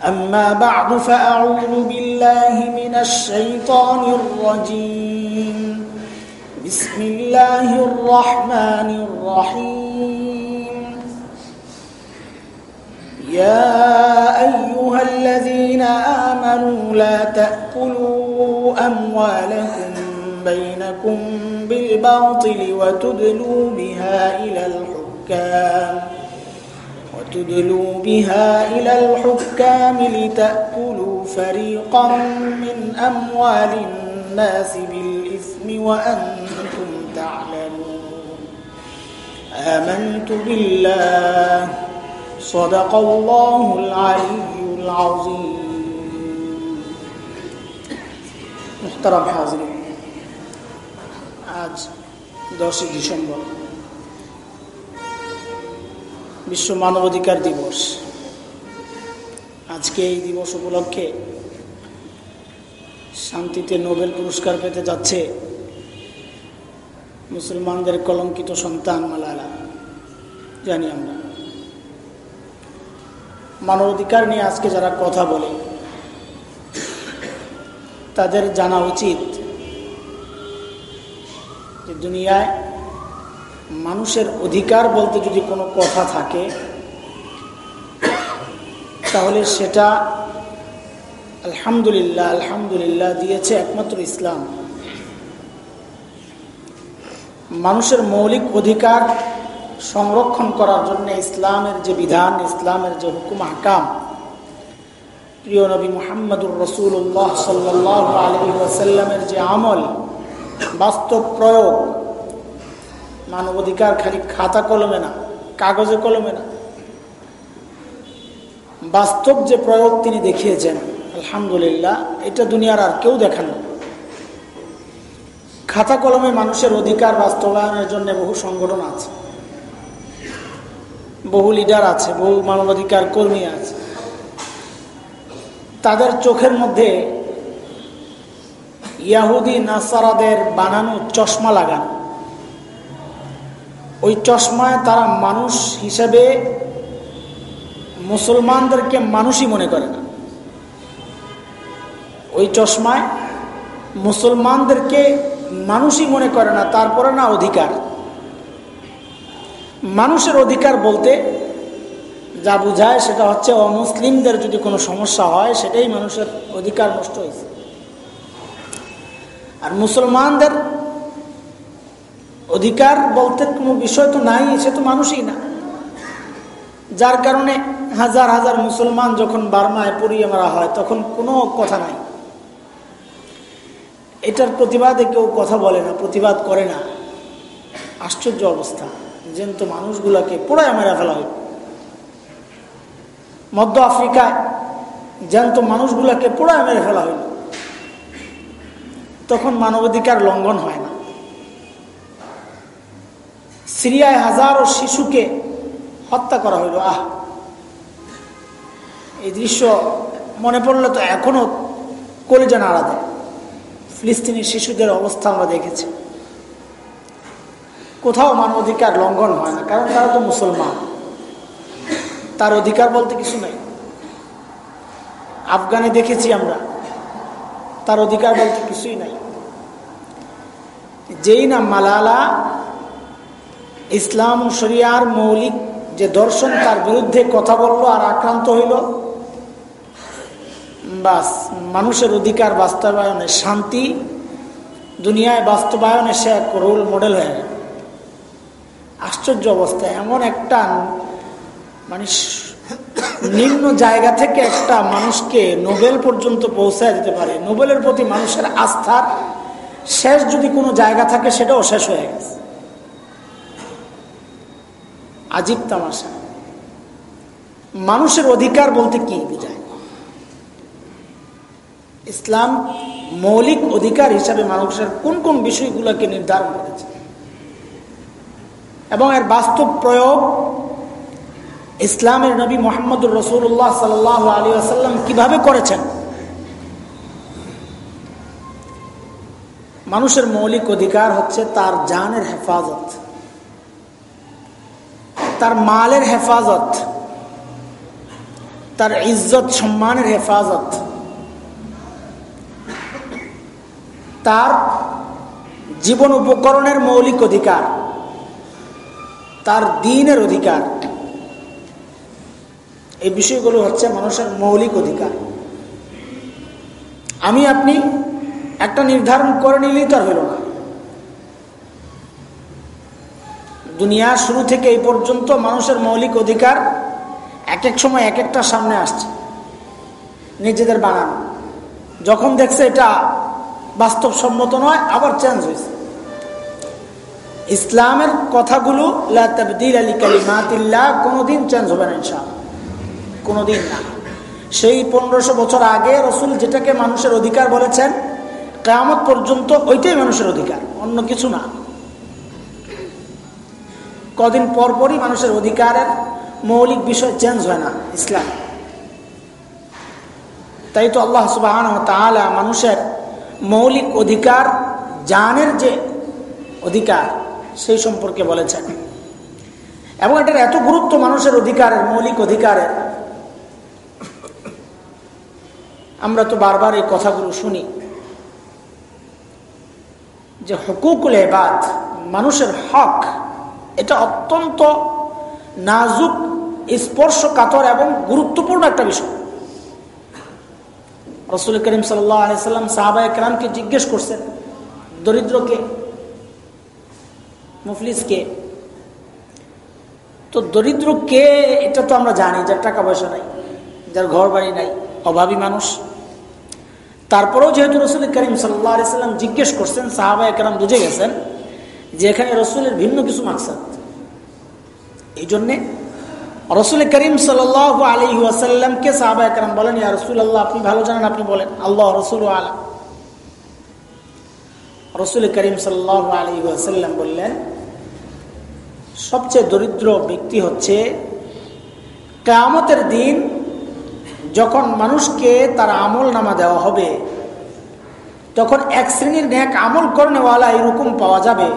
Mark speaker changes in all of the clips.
Speaker 1: أما بعد فأعوذ بالله من الشيطان الرجيم. بسم الله الرحمن الرحيم. يا أيها الذين آمنوا لا تأكلوا أموالكم بينكم بالباطل وتدلوا بها إلى الحكام. وتدلوا بها إلى الحكام لتأكلوا فريقا من أموال الناس بالإثم وأنتم تعلمون آمنت بالله صدق الله العلي العظيم محترم حاضرين আজ দশই ডিসেম্বর বিশ্ব মানবাধিকার দিবস। আজকে এই দিবস উপলক্ষে শান্তিতে নোবেল পুরস্কার পেতে যাচ্ছে মুসলমানদের কলঙ্কিত সন্তান মালালা। জানি আমরা। মানবাধিকার নিয়ে আজকে যারা কথা বলে, তাদের জানা উচিত যে দুনিয়ায় মানুষের অধিকার বলতে যদি কোনো কথা থাকে, তাহলে সেটা আলহামদুলিল্লাহ আলহামদুলিল্লাহ দিয়েছে একমাত্র ইসলাম। মানুষের মৌলিক অধিকার সংরক্ষণ করার জন্য ইসলামের যে বিধান, ইসলামের যে হুকুম হাকাম প্রিয় নবী মোহাম্মদুর রসুল্লাহ সাল্লাহ আলহি ওয়াসাল্লামের যে আমল, বাস্তব প্রয়োগ মানবাধিকার খালি খাতা কলমে না, কাগজে কলমে না। বাস্তব যে প্রয়োগ তিনি দেখিয়েছেন, আলহামদুলিল্লাহ, এটা দুনিয়ার আর কেউ দেখান খাতা কলমে মানুষের অধিকার বাস্তবায়নের জন্য বহু সংগঠন আছে। বহু লিডার আছে, বহু মানবাধিকার কর্মী আছে। তাদের চোখের মধ্যে ইয়াহুদি, নাসারাদের বানানো চশমা লাগান। ওই চশমায় তারা মানুষ হিসেবে মুসলমানদেরকে মানুষই মনে করে না। ওই চশমায় মুসলমানদেরকে মানুষই মনে করে না, তারপরে না অধিকার। মানুষের অধিকার বলতে যা বুঝায় সেটা হচ্ছে অমুসলিমদের যদি কোনো সমস্যা হয়, সেটাই মানুষের অধিকার নষ্ট হয়েছে। আর মুসলমানদের অধিকার বলতে কোনো বিষয় তো নাই, সে তো মানুষই না। যার কারণে হাজার হাজার মুসলমান যখন বার্মায় পরিয়ে মারা হয়, তখন কোনো কথা নাই। এটার প্রতিবাদে কেউ কথা বলে না, প্রতিবাদ করে না। আশ্চর্য অবস্থা তো মানুষগুলোকে পুরাই মেরে ফেলা হয়। মধ্য আফ্রিকায় জ্যান্ত মানুষগুলোকে পুরাই মেরে ফেলা হইল তখন মানবাধিকার লঙ্ঘন হয় না সিরিয়ায় হাজারো শিশুকে হত্যা করা হইল। আহ! এই দৃশ্য মনে পড়লে তো এখনও কলেজে নাড়া দেয়। ফিলিস্তিনি শিশুদের অবস্থা আমরা দেখেছি। কোথাও মানবাধিকার লঙ্ঘন হয় না, কারণ তারা তো মুসলমান। তার অধিকার বলতে কিছু নেই। আফগানে দেখেছি আমরা, তার অধিকার বলতে কিছুই নাই। যেই না মালালা ইসলাম শরিয়ার মৌলিক যে দর্শন, তার বিরুদ্ধে কথা বলল আর আক্রান্ত হইল। বাস, মানুষের অধিকার বাস্তবায়নে শান্তি, দুনিয়ায় বাস্তবায়নে সে এক রোল মডেল হয়ে গেল। আশ্চর্য অবস্থা, এমন একটা মানে নিম্ন জায়গা থেকে একটা মানুষকে নোবেল পর্যন্ত পৌঁছায় দিতে পারে। নোবেলের প্রতি মানুষের আস্থার শেষ যদি কোনো জায়গা থাকে, সেটাও শেষ হয়ে গেছে। আজীব তামাশা। মানুষের অধিকার বলতে কি বোঝায়? ইসলাম মৌলিক অধিকার হিসাবে মানুষের কোন কোন বিষয়গুলোকে নির্ধারণ করেছে? এবং এর বাস্তব প্রয়োগ ইসলামের নবী মোহাম্মদুর রসুল্লাহ সাল আলী আসাল্লাম কীভাবে করেছেন? মানুষের মৌলিক অধিকার হচ্ছে তার জানের হেফাজত। তার মালের হেফাজত, তার ইজ্জত সম্মানের হেফাজত, তার জীবন উপকরণের মৌলিক অধিকার, তার দিনের অধিকার, এই বিষয়গুলো হচ্ছে মানুষের মৌলিক অধিকার। আমি আপনি একটা নির্ধারণ করে নিলেই তার হইল না। দুনিয়া শুরু থেকে এই পর্যন্ত মানুষের মৌলিক অধিকার এক এক সময় এক একটা সামনে আসছে। নিজেদের বানানো। যখন দেখছে এটা বাস্তবসম্মত নয়, আবার চেঞ্জ হয়েছে। ইসলামের কথাগুলো আলী কোনোদিন চেঞ্জ হবে না ইনশাল কোনোদিন না। সেই পনেরোশো বছর আগে রসুল যেটাকে মানুষের অধিকার বলেছেন, কেয়ামত পর্যন্ত ওইটাই মানুষের অধিকার, অন্য কিছু না। কদিন পরপরই মানুষের অধিকারের মৌলিক বিষয় চেঞ্জ হয় না, ইসলাম। তাই তো আল্লাহ সুবাহ মানুষের মৌলিক অধিকার, জানের যে অধিকার, সেই সম্পর্কে বলেছেন। এবং এটার এত গুরুত্ব মানুষের অধিকারের, মৌলিক অধিকারের। আমরা তো বারবার এই কথাগুলো শুনি। যে হকুকুল এবাদ মানুষের হক এটা অত্যন্ত নাজুক, স্পর্শকাতর এবং গুরুত্বপূর্ণ একটা বিষয়। রসুল করিম সাল্লাম সাহাবা একরামকে জিজ্ঞেস করছেন, দরিদ্রকে, মুফলিসকে, তো দরিদ্র কে? এটা তো আমরা জানি যার টাকা পয়সা নাই, যার ঘর বাড়ি নাই, অভাবী মানুষ। তারপরেও যেহেতু রসুল করিম সাল্লাহ সাল্লাম জিজ্ঞেস করছেন সাহাবা একরাম বুঝে গেছেন যে এখানে রসুলের ভিন্ন কিছু মাকসাদ। এই জন্যে রসুল করিম সাল আলী ওয়াসাল্লামকে সাহাবা একরাম বলেন, ইয়া রসুল আল্লাহ আপনি ভালো জানেন, আপনি বলেন, আল্লাহ রসুল আলা। রসুল করিম সাল্লাহ আলী ওয়াসাল্লাম বললেন, সবচেয়ে দরিদ্র ব্যক্তি হচ্ছে কেয়ামতের দিন যখন মানুষকে তার আমল নামা দেওয়া হবে, তখন এক শ্রেণির ন্যাক আমল করেনেওয়ালা এরকম পাওয়া যাবে।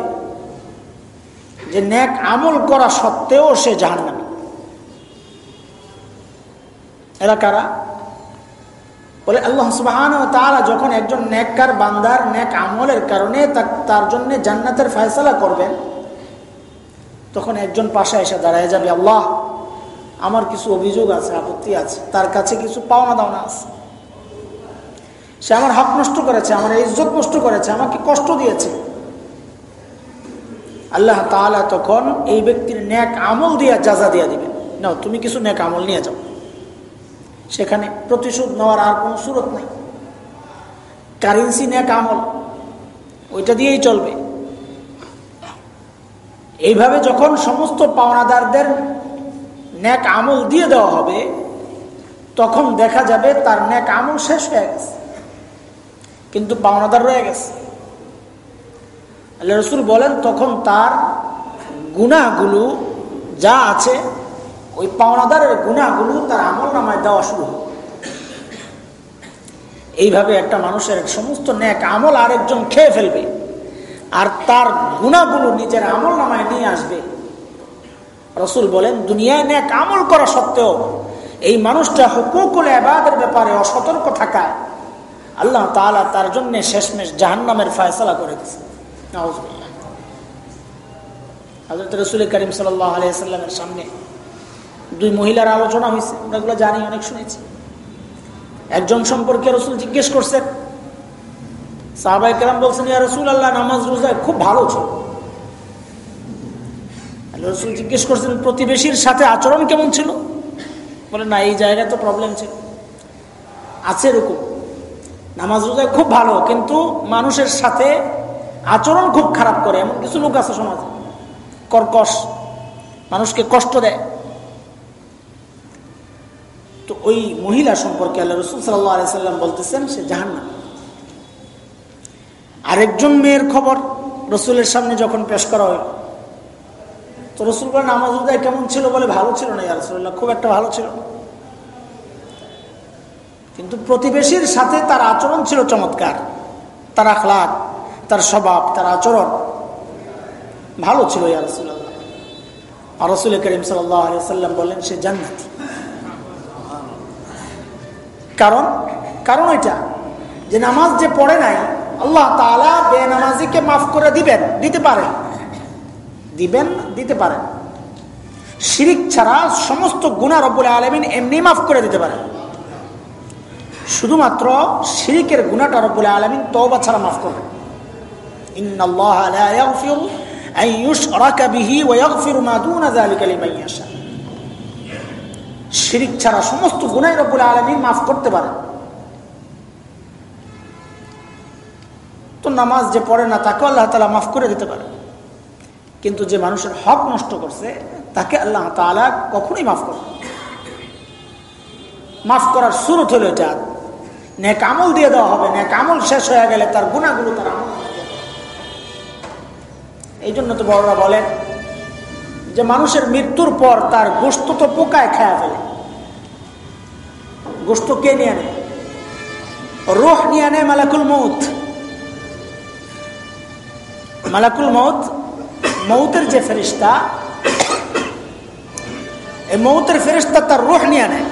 Speaker 1: যে ন্যাক আমল করা সত্ত্বেও সে জাহান্নামী। এরা কারা? বলে আল্লাহ সুবাহান তারা যখন একজন ন্যাককার বান্দার ন্যাক আমলের কারণে তার জন্য জান্নাতের ফয়সলা করবেন, তখন একজন পাশে এসে দাঁড়ায় যাবে, আল্লাহ, আমার কিছু অভিযোগ আছে, আপত্তি আছে, তার কাছে কিছু পাওনা দাওনা আছে। সে আমার হক নষ্ট করেছে, আমার ইজ্জত নষ্ট করেছে, আমাকে কষ্ট দিয়েছে। আল্লাহ তাহলে তখন এই ব্যক্তির ন্যাক আমল দিয়া যাজা দিয়া দিবেন। না তুমি কিছু ন্যাক আমল নিয়ে যাও। সেখানে প্রতিশোধ নেওয়ার আর কোনো সুরত নাই। কারেন্সি ন্যাক আমল, ওইটা দিয়েই চলবে। এইভাবে যখন সমস্ত পাওনাদারদের ন্যাক আমল দিয়ে দেওয়া হবে, তখন দেখা যাবে তার ন্যাক আমল শেষ হয়ে গেছে। কিন্তু পাওনাদার রয়ে গেছে। আল্লাহ রসুল বলেন, তখন তার গুণাগুলো যা আছে, ওই পাওনাদারের গুণাগুলো তার আমল নামায় দেওয়া শুরু হবে এইভাবে একটা মানুষের সমস্ত ন্যাক আমল আরেকজন খেয়ে ফেলবে, আর তার গুণাগুলো নিজের আমল নামায় নিয়ে আসবে। রসুল বলেন, দুনিয়ায় ন্যাক আমল করা সত্ত্বেও এই মানুষটা হুকুকুল এবাদের ব্যাপারে অসতর্ক থাকায় আল্লাহ তালা তার জন্য শেষমেশ জাহান্নামের ফায়সলা করে দিচ্ছে হজরত করিম সাল্লামের সামনে দুই মহিলার আলোচনা হয়েছে আমরা জানি, অনেক শুনেছি। একজন সম্পর্কে রসুল জিজ্ঞেস করছেন সাহবাই কেরাম বলছেন রসুল আল্লাহ নামাজ রোজায় খুব ভালো ছিল রসুল জিজ্ঞেস করছেন, প্রতিবেশীর সাথে আচরণ কেমন ছিল? বলে, না, এই জায়গায় তো প্রবলেম ছিল। আছে এরকম। নামাজ রোজায় খুব ভালো, কিন্তু মানুষের সাথে আচরণ খুব খারাপ করে, এমন কিছু লোক আছে সমাজে, কর্কশ, মানুষকে কষ্ট দেয়। তো ওই মহিলা সম্পর্কে আল্লাহ রসুল সাল্লাহ সাল্লাম বলতেছেন, সে জাহান্না আরেকজন মেয়ের খবর, রসুলের সামনে যখন পেশ করা হয়, তো রসুল বলেন, নামাজ উদয় কেমন ছিল বলে ভালো ছিল না? ইয়া রসুল্লাহ খুব একটা ভালো ছিল কিন্তু প্রতিবেশীর সাথে তার আচরণ ছিল চমৎকার, তার আখলাক। তার স্বভাব, তার আচরণ। ভালো ছিল রসুল করিম সাল্লাম বললেন, সে জান্নাতি। কারণ কারণ এটা যে নামাজ যে পড়ে নাই, আল্লাহ তালা বেনামাজিকে মাফ করে দিবেন, দিতে পারে। দিবেন, দিতে পারেন শিরিক ছাড়া সমস্ত গুণা রব্বুল আলমিন এমনি মাফ করে দিতে পারে। শুধুমাত্র শিরিকের গুণাটা রব্বুল আলমিন তওবা ছাড়া মাফ করবেন শিরিক ছাড়া সমস্ত রব্বুল আলমিন মাফ করতে তো নামাজ যে পড়ে না তাকে আল্লাহ করে দিতে পারে। কিন্তু যে মানুষের হক নষ্ট করছে, তাকে আল্লাহ তালা কখনোই মাফ করবে মাফ করার শুরু হলো এটা। নেক আমল দিয়ে দেওয়া হবে, নেক আমল শেষ হয়ে গেলে তার গুণাগুলো তার আমল এই জন্য তো বড়রা বলেন যে মানুষের মৃত্যুর পর তার গোস্ত তো পোকায় খায়া ফেলে। গোস্ত কে নিয়ে নেয়? রোহ নিয়ে নেয় মালাকুল মৌত মালাকুল মৌত মৌতের যে ফেরিস্তা, এই মৌতের ফেরিস্তা তার রোহ নিয়ে নেয়।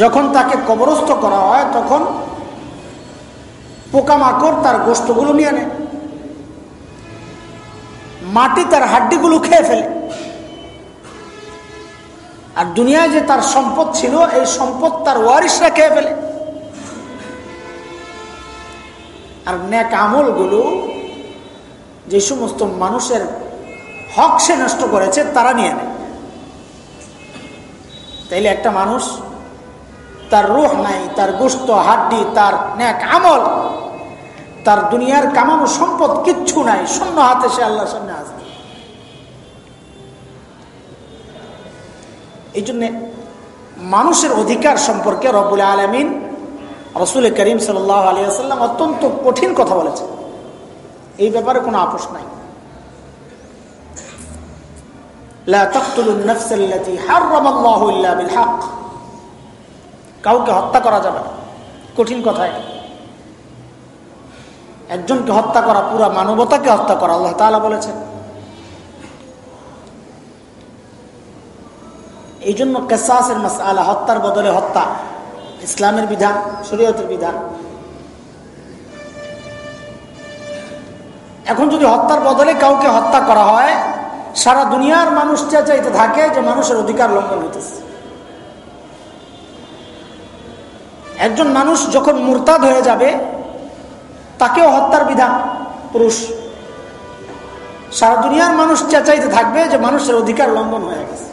Speaker 1: যখন তাকে কবরস্থ করা হয়, তখন পোকামাকড় তার গোষ্ঠগুলো নিয়ে নেয়। মাটি তার হাড্ডিগুলো খেয়ে ফেলে। আর দুনিয়ায় যে তার সম্পদ ছিল, এই সম্পদ তার ওয়ারিসরা খেয়ে ফেলে। আর ন্যাক আমলগুলো যে সমস্ত মানুষের হক সে নষ্ট করেছে, তারা নিয়ে নেয়। তাইলে একটা মানুষ, তার রুহ নাই, তার গোস্ত, হাড্ডি, তার ন্যাক আমল তার দুনিয়ার কামানো সম্পদ কিচ্ছু নাই। শূন্য হাতে সে আল্লাহর সামনে আসবে এই জন্যে মানুষের অধিকার সম্পর্কে রবুল আলমিন রসুল করিম সাল আলিয়াল্লাম অত্যন্ত কঠিন কথা বলেছেন। এই ব্যাপারে কোনো আপোষ নাই। কাউকে হত্যা করা যাবে না। কঠিন কথা একজনকে হত্যা করা, পুরা মানবতাকে হত্যা করা, আল্লাহ তালা বলেছেন। এই জন্য কেসাসের মাস আলা হত্যার বদলে হত্যা, ইসলামের বিধান, শরীয়তের বিধান। এখন যদি হত্যার বদলে কাউকে হত্যা করা হয়, সারা দুনিয়ার মানুষ চাইতে থাকে যে মানুষের অধিকার লঙ্ঘন হইতেছে। একজন মানুষ যখন মুরতাদ হয়ে যাবে তাকেও হত্যার বিধান, পুরুষ। সারা দুনিয়ার মানুষ চেঁচাইতে থাকবে যে মানুষের অধিকার লঙ্ঘন হয়ে গেছে।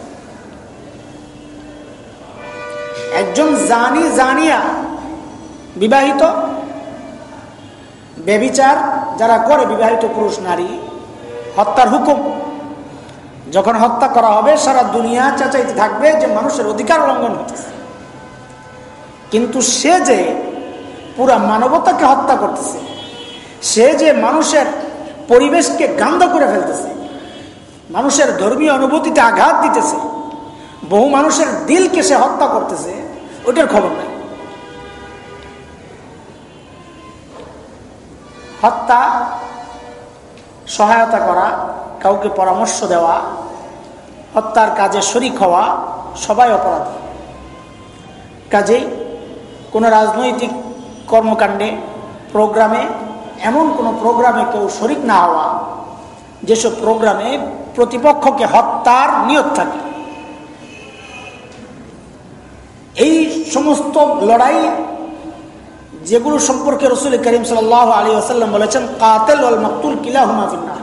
Speaker 1: একজন জানি জানিয়া বিবাহিত, বেবিচার, যারা করে বিবাহিত পুরুষ নারী, হত্যার হুকুম। যখন হত্যা করা হবে, সারা দুনিয়া চেঁচাইতে থাকবে যে মানুষের অধিকার লঙ্ঘন হতেছে কিন্তু সে যে পুরা মানবতাকে হত্যা করতেছে সে যে মানুষের পরিবেশকে গান্ধ করে ফেলতেছে, মানুষের ধর্মীয় অনুভূতিতে আঘাত দিতেছে, বহু মানুষের দিলকে সে হত্যা করতেছে, ওইটার খবর নাই। হত্যা, সহায়তা করা, কাউকে পরামর্শ দেওয়া, হত্যার কাজে শরিক হওয়া, সবাই অপরাধ। কাজেই কোনো রাজনৈতিক কর্মকাণ্ডে, প্রোগ্রামে এমন কোনো প্রোগ্রামে কেউ শরিক না হওয়া, যেসব প্রোগ্রামে প্রতিপক্ষকে হত্যার নিয়ত থাকে। এই সমস্ত লড়াই, যেগুলো সম্পর্কে রসুল করিম সাল আলী আসাল্লাম বলেছেন, কাতেল ওয়াল মকতুল কিলা হুমাফিন্না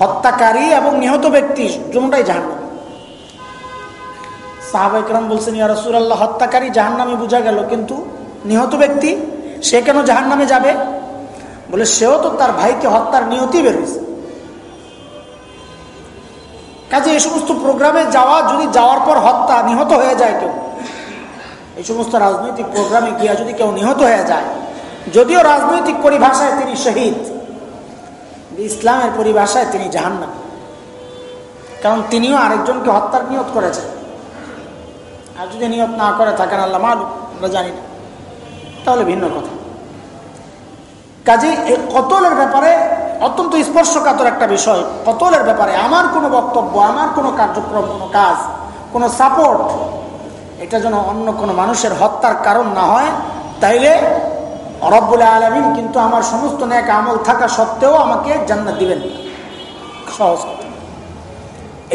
Speaker 1: হত্যাকারী এবং নিহত ব্যক্তি দুটাই জাহান্ন সাহাবাইকরাম বলছেন, ইয়া রসুল আল্লাহ হত্যাকারী জাহান্নামে বোঝা গেল, কিন্তু নিহত ব্যক্তি, সে কেন জাহান্নামে যাবে? বলে, সেও তো তার ভাইকে হত্যার নিয়তি বেরোয়েছে। কাজে এই সমস্ত প্রোগ্রামে যাওয়া, যদি যাওয়ার পর হত্যা নিহত হয়ে যায় কেউ, এই সমস্ত রাজনৈতিক প্রোগ্রামে গিয়া যদি কেউ নিহত হয়ে যায়, যদিও রাজনৈতিক পরিভাষায় তিনি শহীদ ইসলামের পরিভাষায় তিনি জাহান্ন কারণ তিনিও আরেকজনকে হত্যার নিয়ত করেছেন। আর যদি নিয়ত না করে থাকেন, আল্লাহ মালুম, আমরা জানি না। তাহলে ভিন্ন কথা। কাজে এই কতলের ব্যাপারে অত্যন্ত স্পর্শকাতর একটা বিষয়। কতলের ব্যাপারে আমার কোনো বক্তব্য, আমার কোনো কার্যক্রম, কোনো কাজ, কোনো সাপোর্ট, এটা যেন অন্য কোনো মানুষের হত্যার কারণ না হয়, তাইলে রব্বুল আলমিন কিন্তু আমার সমস্ত ন্যাক আমল থাকা সত্ত্বেও আমাকে জান্নাত দিবেন। সহজ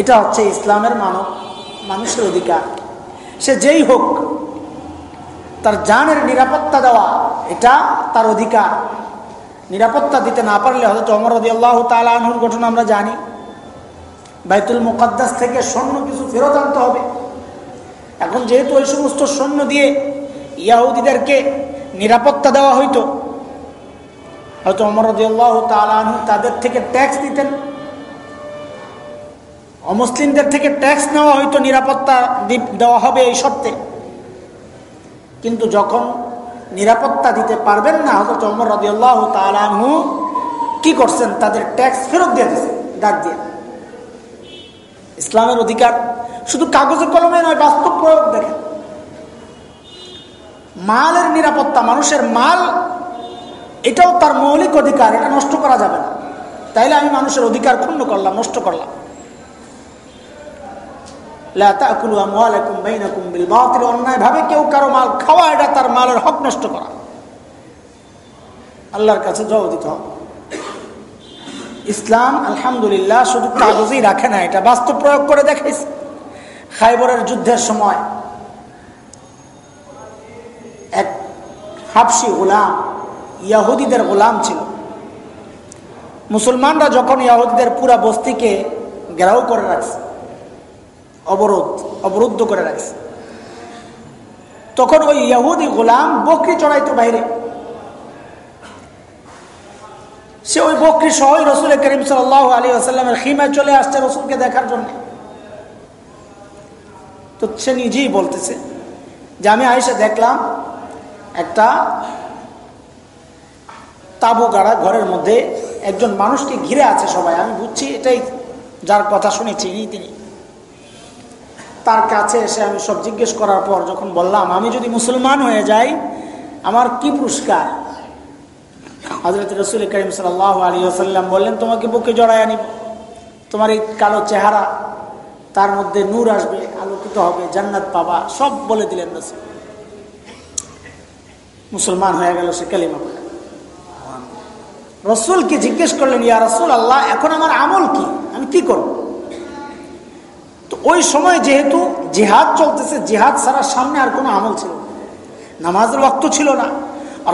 Speaker 1: এটা হচ্ছে ইসলামের মানব, মানুষের অধিকার। সে যেই হোক, তার জানের নিরাপত্তা দেওয়া, এটা তার অধিকার। নিরাপত্তা দিতে না পারলে হয়তো অমর রদি আল্লাহ তালাহুর ঘটনা আমরা জানি। বাইতুল মুকাদ্দাস থেকে স্বর্ণ কিছু ফেরত আনতে হবে। এখন যেহেতু ওই সমস্ত সৈন্য দিয়ে ইয়াহুদিদেরকে নিরাপত্তা দেওয়া হইতো হয়তো অমর রদিয়াল্লাহ তালাহু তাদের থেকে ট্যাক্স দিতেন। অমুসলিমদের থেকে ট্যাক্স নেওয়া হয়তো নিরাপত্তা দেওয়া হবে এই সত্ত্বে কিন্তু যখন নিরাপত্তা দিতে পারবেন না। হজরত অমর রদিয়াল্লাহ তালাহু কি করছেন? তাদের ট্যাক্স ফেরত দিয়ে দিয়েছে, ডাক দিয়ে। ইসলামের অধিকার শুধু কাগজে কলমে নয়, বাস্তব প্রয়োগ দেখেন। মালের নিরাপত্তা, মানুষের মাল, এটাও তার মৌলিক অধিকার, এটা নষ্ট করা যাবে না। তাইলে আমি মানুষের অধিকার ক্ষুণ্ণ করলাম, নষ্ট করলাম। অন্যায় ভাবে কেউ কারও মাল খাওয়া, এটা তার মালের হক নষ্ট করা। আল্লাহর কাছে জবাব দিতে হবে। ইসলাম, আলহামদুলিল্লাহ, শুধু কাগজেই রাখে না, এটা বাস্তব প্রয়োগ করে দেখাইছে। খাইবরের যুদ্ধের সময় এক হাফসি গোলাম, ইয়াহুদিদের গোলাম ছিল। মুসলমানরা যখন ইয়াহুদিদের পুরা বস্তিকে ঘেরাও করে রাখছে অবরোধ, অবরুদ্ধ করে রাখছে। তখন ওই ইয়াহুদি গোলাম বকরি চড়াইতো বাইরে। সে ওই বকরি সহই রসুল করিম সাল আলী আসাল্লামের খিমায় চলে আসছে রসুলকে দেখার জন্য। তো সে নিজেই বলতেছে যে, আমি আইসে দেখলাম একটা তাবু গাড়া ঘরের মধ্যে একজন মানুষকে ঘিরে আছে সবাই। আমি বুঝছি এটাই যার কথা শুনেছি, ইনি তিনি। তার কাছে এসে আমি সব জিজ্ঞেস করার পর যখন বললাম, আমি যদি মুসলমান হয়ে যাই, আমার কি পুরস্কার? হজরত রসুল করিম সাল আলী আসাল্লাম বললেন, তোমাকে বুকে জড়াই আনিব। তোমার এই কালো চেহারা, তার মধ্যে নূর আসবে, আলোকিত হবে, জান্নাত পাবা। সব বলে দিলেন রসুল। মুসলমান হয়ে গেল সে কালিমা রসুলকে জিজ্ঞেস করলেন, ইয়া রসুল আল্লাহ এখন আমার আমল কি? আমি কি করব? ওই সময় যেহেতু জেহাদ চলতেছে, জেহাদ ছাড়া সামনে আর কোনো আমল ছিল নামাজের রক্ত ছিল না,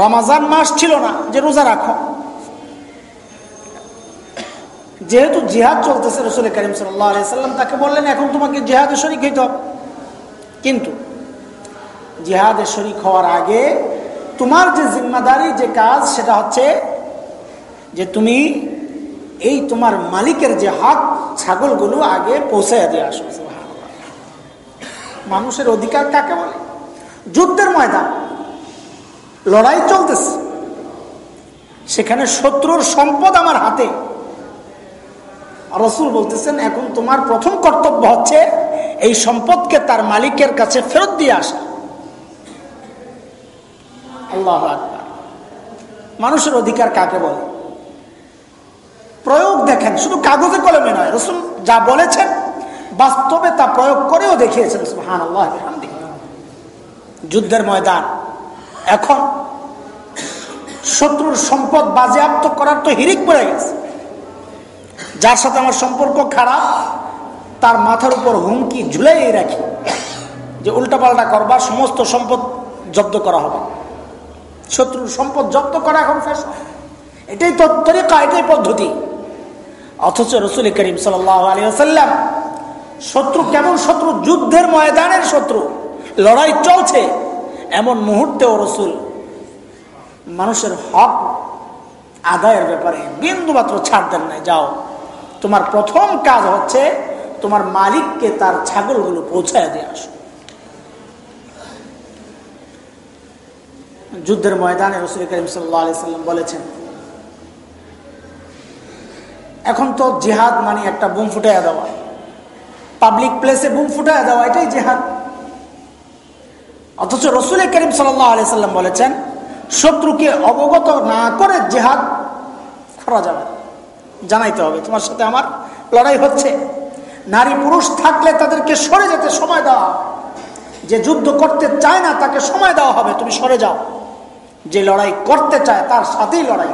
Speaker 1: রমাজান মাস ছিল না, যে রোজা রাখো। যেহেতু জেহাদ চলতেছে, রসুল করিম সাল্লাম তাকে বললেন, এখন তোমাকে জেহাদে শরিক হইতে কিন্তু জেহাদে শরিক হওয়ার আগে তোমার যে জিম্মাদারি, যে কাজ, সেটা হচ্ছে যে তুমি এই তোমার মালিকের যে হাত, ছাগলগুলো আগে পৌঁছে দিয়ে আসো মানুষের অধিকার কাকে বলে? যুদ্ধের ময়দান। লড়াই চলতেছে। সেখানে শত্রুর সম্পদ আমার হাতে। রসুল বলতেছেন, এখন তোমার প্রথম কর্তব্য হচ্ছে এই সম্পদকে তার মালিকের কাছে ফেরত দিয়ে আসা। আল্লাহ মানুষের অধিকার কাকে বলে? প্রয়োগ দেখেন, শুধু কাগজে কলমে নয়, রসুল যা বলেছেন, বাস্তবে তা প্রয়োগ করেও দেখিয়েছেন সুহান আল্লাহ যুদ্ধের ময়দান। এখন শত্রুর সম্পদ বাজেয়াপ্ত করার তো হিরিক পড়ে গেছে। যার সাথে আমার সম্পর্ক খারাপ, তার মাথার উপর হুমকি ঝুলাই রাখি। যে উল্টাপাল্টা করবার সমস্ত সম্পদ জব্দ করা হবে। শত্রুর সম্পদ জব্দ করা এখন ফ্যাশন। এটাই তো তরিকা, এটাই পদ্ধতি। অথচ রসুল করিম সাল্লাম শত্রু কেমন শত্রু? যুদ্ধের ময়দানের শত্রু। লড়াই চলছে। এমন মুহূর্তেও রসুল মানুষের হক আদায়ের ব্যাপারে বিন্দু মাত্র ছাড় দেন নাই। যাও, তোমার প্রথম কাজ হচ্ছে তোমার মালিককে তার ছাগলগুলো পৌঁছায় দিয়ে আসো। যুদ্ধের ময়দানে রসুল করিম সাল্লাম বলেছেন এখন তো জেহাদ মানে একটা বুম ফুটাইয়া দেওয়া। পাবলিক প্লেসে বুম ফুটাইয়া দেওয়া, এটাই জেহাদ। অথচ রসুল করিম সাল্লাম বলেছেন, শত্রুকে অবগত না করে জেহাদ করা যাবে জানাইতে হবে, তোমার সাথে আমার লড়াই হচ্ছে। নারী পুরুষ থাকলে তাদেরকে সরে যেতে সময় দেওয়া যে যুদ্ধ করতে চায় না, তাকে সময় দেওয়া হবে, তুমি সরে যাও। যে লড়াই করতে চায়, তার সাথেই লড়াই।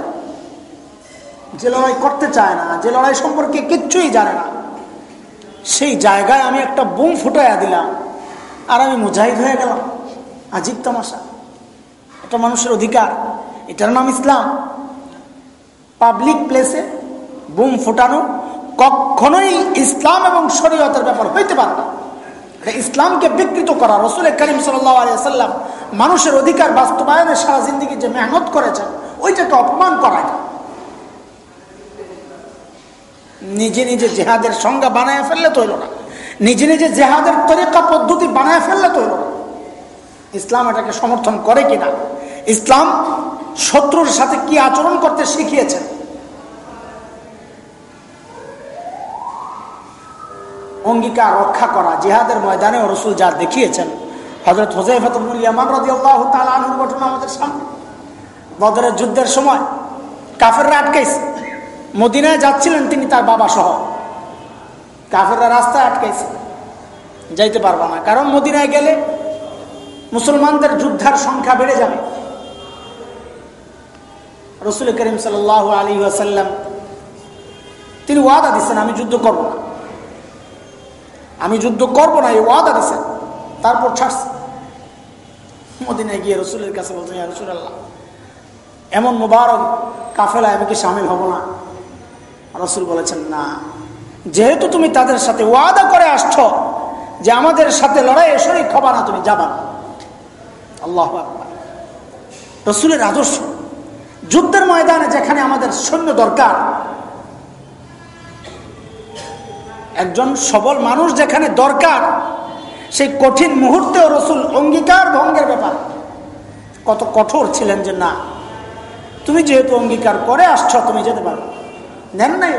Speaker 1: যে লড়াই করতে চায় না, যে লড়াই সম্পর্কে কিচ্ছুই জানে না। সেই জায়গায় আমি একটা বুম ফুটাইয়া দিলাম আর আমি মুজাহিদ হয়ে গেলাম, আজিব তামাশা। এটা মানুষের অধিকার। এটার নাম ইসলাম। পাবলিক প্লেসে বুম ফুটানো কখনোই ইসলাম এবং শরীয়তের ব্যাপার হইতে পারে না। ইসলামকে বিকৃত করা। রসুল করিম সাল্লাম মানুষের অধিকার বাস্তবায়নে সারা জিন্দিগি যে মেহনত করেছেন, ওইটাকে অপমান করা নিজে নিজে জেহাদের সংজ্ঞা বানায় ফেললে তো হইল না। নিজে নিজে জেহাদের তরিকা পদ্ধতি বানায় ফেললে তো হইল না। ইসলাম এটাকে সমর্থন করে কিনা? ইসলাম শত্রুর সাথে কি আচরণ করতে শিখিয়েছেন অঙ্গীকার রক্ষা করা, জেহাদের ময়দানে রসুল যা দেখিয়েছেন। হজরত ঘটনা আমাদের বদরের যুদ্ধের সময় কাফেররা আটকাইছে। মদিনায় যাচ্ছিলেন তিনি তার বাবা সহ কাফেররা রাস্তায় আটকাইছে। যাইতে পারবা না। কারণ মদিনায় গেলে মুসলমানদের যুদ্ধার সংখ্যা বেড়ে যাবে। রসুল করিম সাল আলী আসাল্লাম তিনি ওয়াদা দিচ্ছেন আমি যুদ্ধ করব না। আমি যুদ্ধ করব না, এই ওয়াদা দিচ্ছেন তারপর ছাড়ছে। মদিনায় গিয়ে রসুলের কাছে বলছেন রসুল আল্লাহ এমন মুবারক কাফেলা আমি কি সামিল হব না? রসুল বলেছেন, না। যেহেতু তুমি তাদের সাথে ওয়াদা করে আসছ যে আমাদের সাথে লড়াই শরীর খাবা না, তুমি যাবা আল্লাহ রসুলের আদর্শ, যুদ্ধের ময়দানে যেখানে আমাদের সৈন্য দরকার, একজন সবল মানুষ যেখানে দরকার, সেই কঠিন মুহূর্তেও রসুল অঙ্গীকার ভঙ্গের ব্যাপার। কত কঠোর ছিলেন যে, না। তুমি যেহেতু অঙ্গীকার করে আসছ, তুমি যেতে পারো। নেন নাই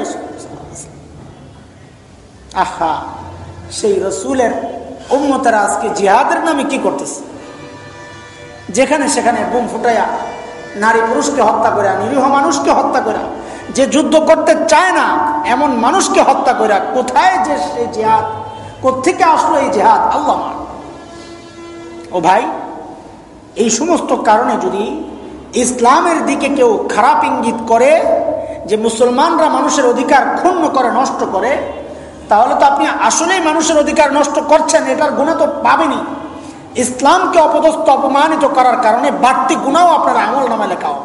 Speaker 1: আহা, সেই রসুলের উম্মতারা আজকে জিহাদের নামে কি করতেছে? যেখানে সেখানে বুম ফুটাইয়া নারী পুরুষকে হত্যা করে নিরীহ মানুষকে হত্যা করে যে যুদ্ধ করতে চায় না, এমন মানুষকে হত্যা করে কোথায় যে সেই জেহাদ কোথেকে আসলো এই জেহাদ? আল্লাহ ও ভাই, এই সমস্ত কারণে যদি ইসলামের দিকে কেউ খারাপ ইঙ্গিত করে যে মুসলমানরা মানুষের অধিকার ক্ষুণ্ণ করে, নষ্ট করে, তাহলে তো আপনি আসলেই মানুষের অধিকার নষ্ট করছেন, এটার গুণা তো পাবেনি ইসলামকে অপদস্থ, অপমানিত করার কারণে বাড়তি গুণাও আপনার আমল নামে লেখাও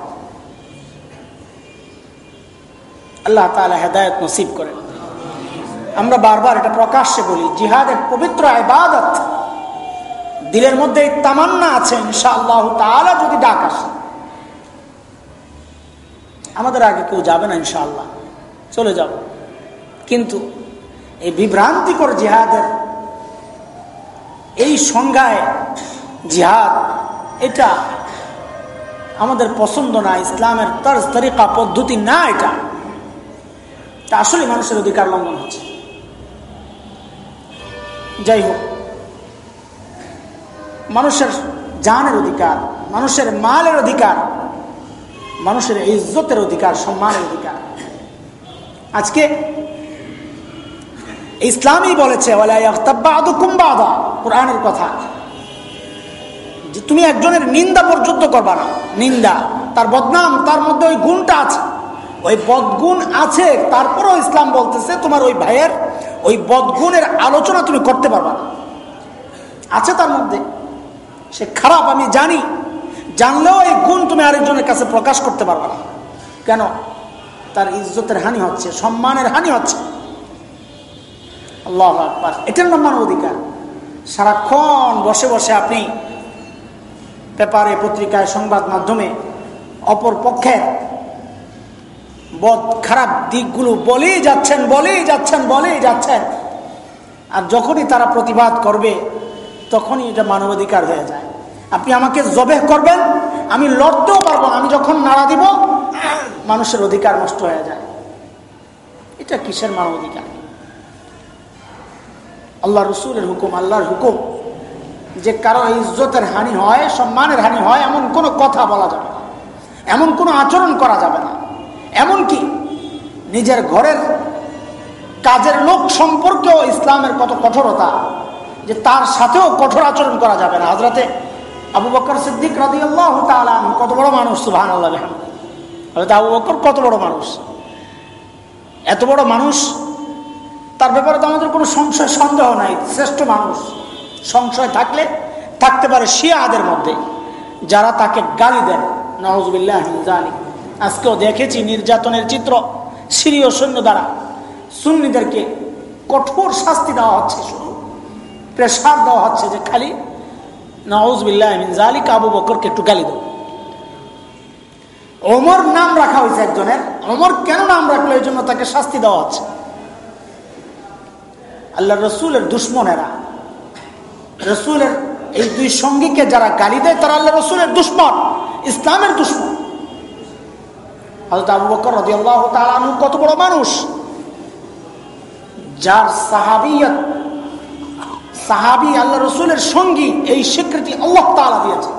Speaker 1: আল্লাহ তালা হেদায়ত নসিব করেন। আমরা বারবার এটা প্রকাশ্যে বলি জিহাদ এক পবিত্র আবাদত দিলের মধ্যে এই তামান্না আছে, ইনশাআল্লাহ তালা যদি ডাক আসে। আমাদের আগে কেউ যাবে না ইনশাআল্লাহ। চলে যাব। কিন্তু এই বিভ্রান্তিকর জিহাদের এই সংজ্ঞায় জিহাদ, এটা আমাদের পছন্দ না, ইসলামের তার তরিকা, পদ্ধতি না এটা। তা আসলে মানুষের অধিকার লঙ্ঘন হচ্ছে। যাই হোক, মানুষের জানের অধিকার, মানুষের মালের অধিকার মানুষের ইজ্জতের অধিকার, সম্মানের অধিকার। আজকে ইসলামই বলেছে কোরআনের কথা। যে তুমি একজনের নিন্দা পর্যন্ত করবা না, নিন্দা। তার বদনাম, তার মধ্যে ওই গুণটা আছে। ওই বদগুণ আছে, তারপরেও ইসলাম বলতেছে তোমার ওই ভাইয়ের ওই বদগুণের আলোচনা তুমি করতে পারবা না। আছে তার মধ্যে। সে খারাপ, আমি জানি। জানলেও এই গুণ তুমি আরেকজনের কাছে প্রকাশ করতে পারবে না। কেন? তার ইজ্জতের হানি হচ্ছে, সম্মানের হানি হচ্ছে। আল্লাহ আকবার। এটার নাম মানব অধিকার। সারাক্ষণ বসে বসে আপনি পেপারে, পত্রিকায়, সংবাদ মাধ্যমে অপর পক্ষের বদ খারাপ দিকগুলো বলেই যাচ্ছেন বলেই যাচ্ছেন বলেই যাচ্ছেন। আর যখনই তারা প্রতিবাদ করবে, তখনই এটা মানবাধিকার হয়ে যায়। আপনি আমাকে জবেহ করবেন, আমি লড়তেও পারব আমি যখন নাড়া দিব, মানুষের অধিকার নষ্ট হয়ে যায়। এটা কিসের মানবাধিকার আল্লাহ রসুলের হুকুম, আল্লাহর হুকুম। যে কারও ইজ্জতের হানি হয়, সম্মানের হানি হয়, এমন কোনো কথা বলা যাবে না। এমন কোনো আচরণ করা যাবে না। এমন কি নিজের ঘরের কাজের লোক সম্পর্কেও ইসলামের কত কঠোরতা, যে তার সাথেও কঠোর আচরণ করা যাবে না। হাজরাতে আবু বকর সিদ্দিক রাদি আল্লাহ কত বড় মানুষ সুহান আল্লাহ আবু বকর কত বড় মানুষ? এত বড় মানুষ, তার ব্যাপারে তো আমাদের কোনো সংশয়, সন্দেহ নাই, শ্রেষ্ঠ মানুষ। সংশয় থাকলে, থাকতে পারে শিয়াদের মধ্যে, যারা তাকে গালি দেন। নওয়াজবিল্লাহ আজকেও দেখেছি নির্যাতনের চিত্র সিরীয় সৈন্য দ্বারা। সুন্নিদেরকে কঠোর শাস্তি দেওয়া হচ্ছে শুধু। প্রেশার দেওয়া হচ্ছে যে খালি আবু বকরকে একটু গালি দেব নাম রাখা হয়েছে একজনের। কেন নাম রাখল? এই জন্য তাকে শাস্তি দেওয়া হচ্ছে। আল্লাহ রসুলের দুশ্মনেরা, রসুলের এই দুই সঙ্গীকে যারা গালি দেয়, তারা আল্লাহ রসুলের দুশ্মন, ইসলামের দুশ্মন। হজরত আবু বকর রদি আল্লাহ কত বড় মানুষ, যার সাহাবিয়ত সাহাবি আল্লাহ রসুলের সঙ্গী এই স্বীকৃতি আল্লাহ তালা দিয়েছে।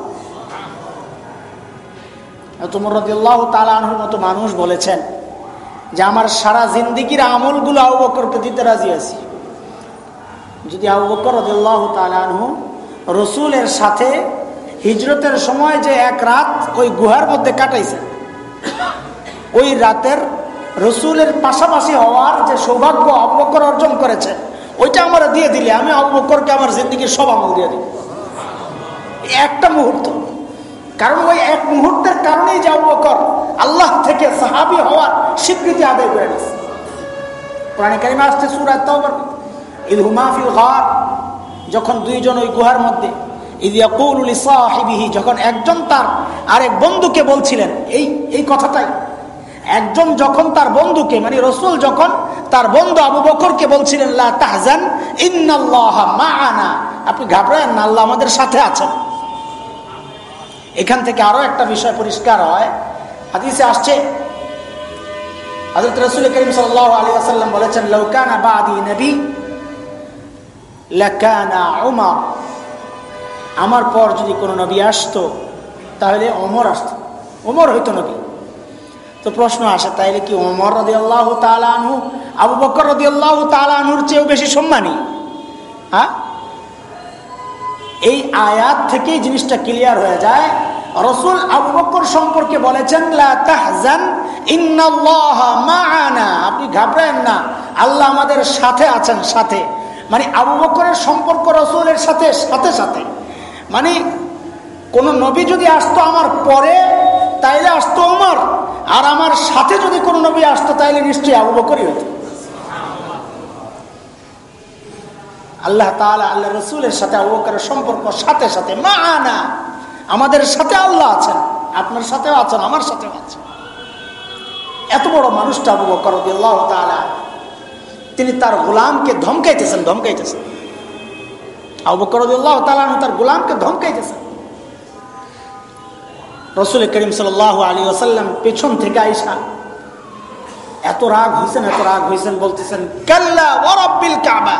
Speaker 1: তোমার রদি আল্লাহ তালাহুর মতো মানুষ বলেছেন যে, আমার সারা জিন্দিগির আমলগুলো আবু বকরকে দিতে রাজি আছি। যদি আবু বকর রদিল্লাহ তালানহু রসুলের সাথে হিজরতের সময় যে এক রাত ওই গুহার মধ্যে কাটাইছে, ওই রাতের রসুলের পাশাপাশি হওয়ার যে সৌভাগ্য আবু অর্জন করেছে ওইটা আমার দিয়ে দিলে, আমি আবু বকরকে আমার জিন্দিগির সব আমল দিয়ে দিই। একটা মুহূর্ত। কারণ ওই এক মুহূর্তের কারণেই যে আবু আল্লাহ থেকে সাহাবি হওয়ার স্বীকৃতি আদায় করে নিচ্ছে প্রাণী কারিমা আসছে সুরাত ঈদ হুমাফিল ঘর যখন দুইজন ওই গুহার মধ্যে ঈদ ইয়াকুল সাহিবিহি, যখন একজন তার আরেক বন্ধুকে বলছিলেন, এই এই কথাটাই একজন যখন তার বন্ধুকে মানে রসুল যখন তার বন্ধু আবু বকরকে বলছিলেন তাহজান মাআনা। আপনি ঘাবড়ায়েন না, আল্লাহ আমাদের সাথে আছেন। এখান থেকে আরও একটা বিষয় পরিষ্কার হয়। হাদিসে আসছে, হযরত রাসূল করিম সাল্লাল্লাহু আলাইহি ওয়াসাল্লাম বলেছেন লাউকানা বাদি নবী, লাকানা উমর। আমার পর যদি কোনো নবী আসতো, তাহলে অমর আসত। ওমর হইতো নবী। তো প্রশ্ন আসে, তাইলে কি ওমর রদি আল্লাহ তালানহু আবু বকর রদি আল্লাহ তালানহুর চেয়েও বেশি সম্মানী? হ্যাঁ? এই আয়াত থেকেই জিনিসটা ক্লিয়ার হয়ে যায়। রসুল আবু বকর সম্পর্কে বলেছেন আপনি ঘাবড়েন না, আল্লাহ আমাদের সাথে আছেন, সাথে। মানে আবু বকরের সম্পর্ক রসুলের সাথে সাথে সাথে। মানে কোন নবী যদি আসতো আমার পরে, তাইলে আসতো আমার আর আমার সাথে যদি কোনো নবী আসতো, তাইলে নিশ্চয়ই আবু বকরই হতো। আল্লাহ তালা আল্লাহ রসুলের সাথে আবুকারের সম্পর্ক সাথে সাথে মা আনা আমাদের সাথে আল্লাহ আছেন, আপনার সাথেও আছেন, আমার সাথেও আছেন। এত বড় মানুষটা আবু বকর আল্লাহ তালা তিনি তার গোলামকে ধমকাইতেছেন ধমকাইতেছেন। আবু বকর আল্লাহ তালা তার গোলামকে ধমকাইতেছেন। রসুল করিম সাল আলী আসাল্লাম পেছন থেকে আইসা, এত রাগ হয়েছেন এত রাগ হয়েছেন বলতেছেন, কাল্লা ওরব্বিল কাবা।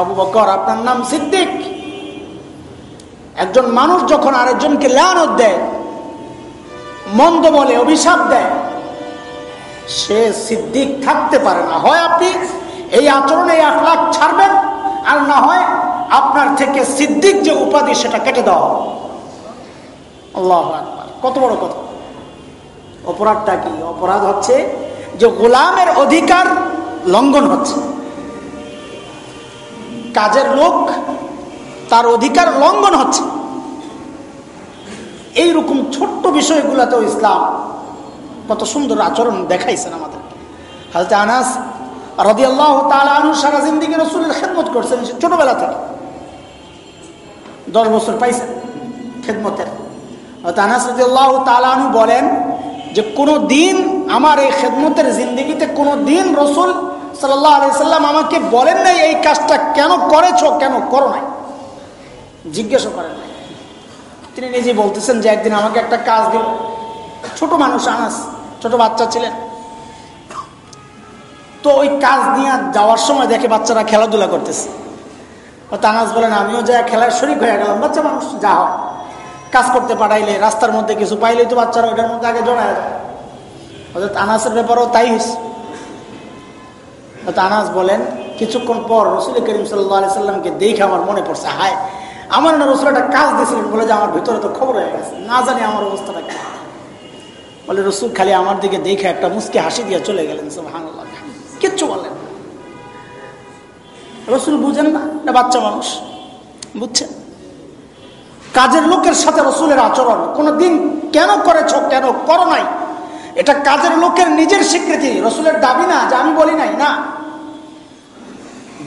Speaker 1: আবু বকর, আপনার নাম সিদ্দিক। একজন মানুষ যখন আরেকজনকে লানত দেয়, মন্দ বলে, অভিশাপ দেয়, সে সিদ্দিক থাকতে পারে না। হয় আপনি এই আচরণে এই আখলাখ ছাড়বেন, আর না হয় আপনার থেকে সিদ্দিক যে উপাধি, সেটা কেটে দেওয়া আল্লাহ কত বড় কথা। অপরাধটা কি? অপরাধ হচ্ছে যে গোলামের অধিকার লঙ্ঘন হচ্ছে। কাজের লোক তার অধিকার লঙ্ঘন হচ্ছে। এইরকম ছোট্ট বিষয়গুলোতেও ইসলাম কত সুন্দর আচরণ দেখাইছেন আমাদের। হালতে আনাস রদি আল্লাহ তালু সারা জিন্দিগি রসুলের খেদমত করছেন ছোটবেলা থেকে। দশ বছর পাইছেন খেদমতের। রদি আল্লাহ বলেন যে, কোনো দিন আমার এই খেদমতের জিন্দিগিতে কোনো দিন রসুল সাল্লাহ আলি সাল্লাম আমাকে বলেন নাই, এই কাজটা কেন করেছ, কেন করো নাই? জিজ্ঞাসা করেন তিনি নিজেই বলতেছেন যে, একদিন আমাকে একটা কাজ দিল। ছোট মানুষ আনাস, ছোট বাচ্চা ছিলেন। তো ওই কাজ নিয়ে যাওয়ার সময় দেখে বাচ্চারা খেলাধুলা করতেছে। তানাজ বলেন, আমিও যা খেলার শরিক হয়ে গেলাম, বাচ্চা মানুষ, যা হয় কাজ করতে পাঠাইলে রাস্তার মধ্যে কিছু পাইলেই তো বাচ্চারা ওইটার মধ্যে আগে জড়ায় যায়। অর্থাৎ আনাসের ব্যাপারেও তাই হয়েছে আনাস বলেন, কিছুক্ষণ পর রসুল করিম সাল্লাহ সাল্লামকে দেখে আমার মনে পড়ছে, হায়, আমার না রসুল একটা কাজ দিয়েছিলেন বলে যে আমার ভিতরে তো খবর হয়ে গেছে, না জানি আমার অবস্থাটা কি। বলে রসুল খালি আমার দিকে দেখে একটা মুসকে হাসি দিয়ে চলে গেলেন সব সুবহানাল্লাহ। কিচ্ছু বলেন রসুল বুঝেন না, এটা বাচ্চা মানুষ, বুঝছেন? কাজের লোকের সাথে রসুলের আচরণ কোনো দিন কেন করেছ, কেন করো নাই? এটা কাজের লোকের নিজের স্বীকৃতি, রসুলের দাবি না যে আমি বলি নাই, না।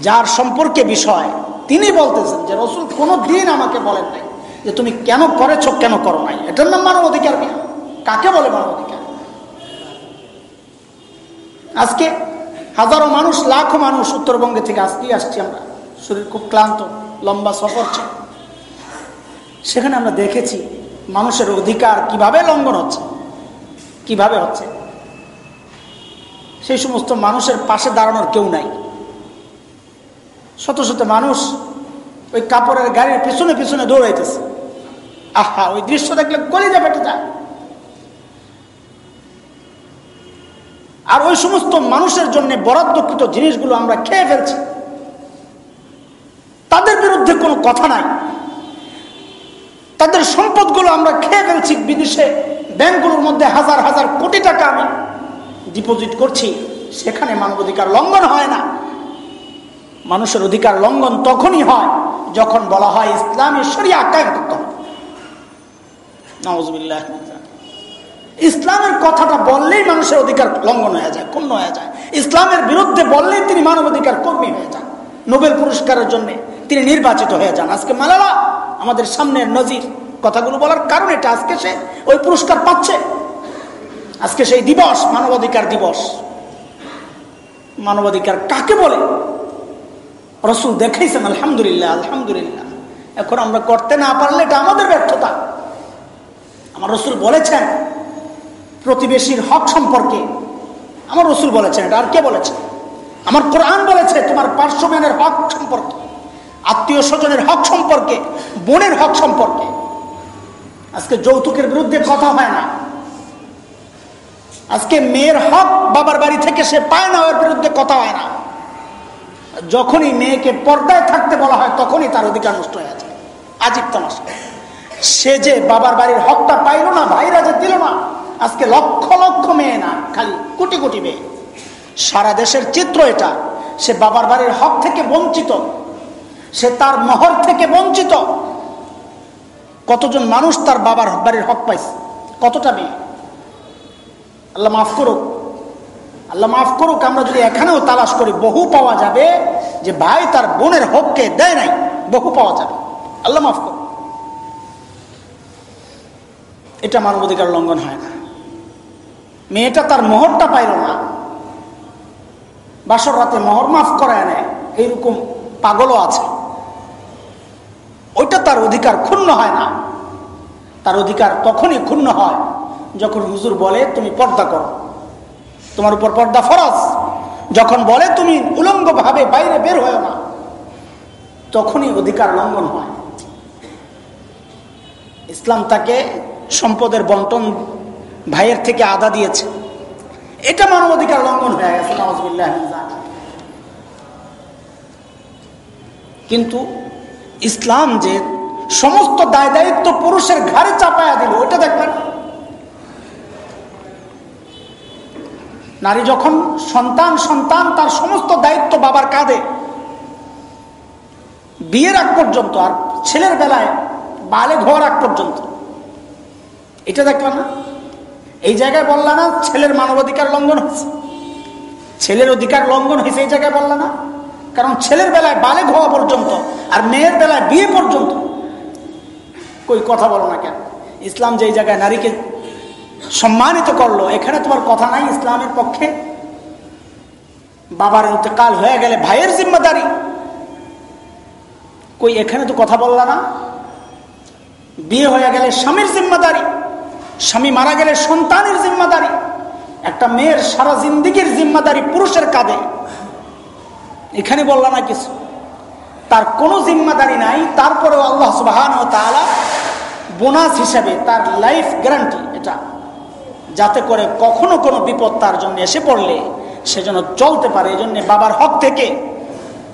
Speaker 1: যার সম্পর্কে বিষয়, তিনি বলতেছেন যে রসুল কোনো দিন আমাকে বলেন নাই যে তুমি কেন করেছ, কেন করো নাই। এটার নাম মানব অধিকার কাকে বলে মানব অধিকার? আজকে হাজারো মানুষ, লাখো মানুষ উত্তরবঙ্গে থেকে আজকেই আসছি আমরা। শরীর খুব ক্লান্ত, লম্বা সফর ছিল সেখানে আমরা দেখেছি মানুষের অধিকার কীভাবে লঙ্ঘন হচ্ছে, কীভাবে হচ্ছে। সেই সমস্ত মানুষের পাশে দাঁড়ানোর কেউ নাই। শত শত মানুষ ওই কাপড়ের গাড়ির পিছনে পিছনে দৌড়াইতেছে। আহা, ওই দৃশ্য দেখলে কলিজা ফেটে যায়। আর ওই সমস্ত মানুষের জন্য বরাদ্দকৃত জিনিসগুলো আমরা খেয়ে ফেলছি। তাদের বিরুদ্ধে কোনো কথা নাই। তাদের সম্পদগুলো আমরা খেয়ে ফেলছি বিদেশে। ব্যাংকগুলোর মধ্যে হাজার হাজার কোটি টাকা আমি ডিপোজিট করছি। সেখানে মানবাধিকার লঙ্ঘন হয় না। মানুষের অধিকার লঙ্ঘন তখনই হয় যখন বলা হয় ইসলামী শরিয়া কায়েম করতে হবে। নওয়াজবিল্লাহ ইসলামের কথাটা বললেই মানুষের অধিকার লঙ্ঘন হয়ে যায়, ক্ষুণ্ণ হয়ে যায়। ইসলামের বিরুদ্ধে বললেই তিনি মানবাধিকার কর্মী হয়ে যান। নোবেল পুরস্কারের জন্য তিনি নির্বাচিত হয়ে যান। আজকে মালালা, আমাদের সামনের নজির। কথাগুলো বলার কারণ এটা, আজকে সে ওই পুরস্কার পাচ্ছে। আজকে সেই দিবস মানবাধিকার দিবস। মানবাধিকার কাকে বলে? রসুল দেখাইছেন, আলহামদুলিল্লাহ আলহামদুলিল্লাহ। এখন আমরা করতে না পারলে এটা আমাদের ব্যর্থতা। আমার রসুল বলেছেন প্রতিবেশীর হক সম্পর্কে আমার রসুল বলেছেন এটা আর কে বলেছে? আমার কোরআন বলেছে তোমার পার্শ্বম্যানের হক সম্পর্কে, আত্মীয় স্বজনের হক সম্পর্কে, বোনের হক সম্পর্কে। আজকে যৌতুকের বিরুদ্ধে কথা হয় না। আজকে মেয়ের হক বাবার বাড়ি থেকে সে পায় না, ওর বিরুদ্ধে কথা হয় না। যখনই মেয়েকে পর্দায় থাকতে বলা হয়, তখনই তার অধিকার নষ্ট হয়ে যায়। আজিব তামাশা। সে যে বাবার বাড়ির হকটা পাইল না, ভাইরা যে দিল না আজকে লক্ষ লক্ষ মেয়ে না, খালি কোটি কোটি মেয়ে। সারা দেশের চিত্র এটা। সে বাবার বাড়ির হক থেকে বঞ্চিত। সে তার মহর থেকে বঞ্চিত। কতজন মানুষ তার বাবার বাড়ির হক পাইছে? কতটা মেয়ে? আল্লাহ মাফ করুক। আল্লাহ মাফ করুক, আমরা যদি এখানেও তালাশ করি, বহু পাওয়া যাবে যে ভাই তার বোনের হককে দেয় নাই, বহু পাওয়া যাবে। আল্লাহ মাফ করুক। এটা মানবাধিকার লঙ্ঘন হয় না। মেয়েটা তার মোহরটা পাইল না। বাসর রাতে মোহর মাফ করায় নেয়। এইরকম পাগলও আছে। ওইটা তার অধিকার ক্ষুণ্ণ হয় না। তার অধিকার তখনই ক্ষুণ্ণ হয় যখন হুজুর বলে, তুমি পর্দা করো। তোমার উপর পর্দা ফরজ। যখন বলে, তুমি উলঙ্গ ভাবে বাইরে বের হয় না। তখনই অধিকার লঙ্ঘন হয়। ইসলাম তাকে সম্পদের বন্টন ভাইয়ের থেকে আদা দিয়েছে। এটা মানবাধিকার লঙ্ঘন হয়ে গেছে কিন্তু ইসলাম যে সমস্ত দায় দায়িত্ব পুরুষের ঘাড়ে চাপায়া দিল ওটা দেখবেন। নারী যখন সন্তান সন্তান, তার সমস্ত দায়িত্ব বাবার কাঁধে। বিয়ের আগ পর্যন্ত আর ছেলের বেলায় বালে ঘর আগ পর্যন্ত। এটা দেখবেন না? এই জায়গায় বললা না, ছেলের মানবাধিকার লঙ্ঘন হয়েছে। ছেলের অধিকার লঙ্ঘন হয়েছে এই জায়গায় বললা না। কারণ ছেলের বেলায় বালে হওয়া পর্যন্ত আর মেয়ের বেলায় বিয়ে পর্যন্ত, কই কথা বলো না কেন? ইসলাম যে জায়গায় নারীকে সম্মানিত করল, এখানে তোমার কথা নাই ইসলামের পক্ষে। বাবার ইন্তকাল হয়ে গেলে ভাইয়ের জিম্মাদারি। কই এখানে তো কথা বললা না? বিয়ে হয়ে গেলে স্বামীর জিম্মাদারি। স্বামী মারা গেলে সন্তানের জিম্মাদারি, একটা মেয়ের সারা জিন্দিগির জিম্মাদারি পুরুষের কাঁধে। এখানে বললা না কিছু। তার কোনো জিম্মাদারি নাই, তারপরেও আল্লাহ সুবাহান ও তালা বোনাস হিসেবে তার লাইফ গ্যারান্টি এটা। যাতে করে কখনো কোনো বিপদ তার জন্য এসে পড়লে সে যেন চলতে পারে এই জন্য বাবার হক থেকে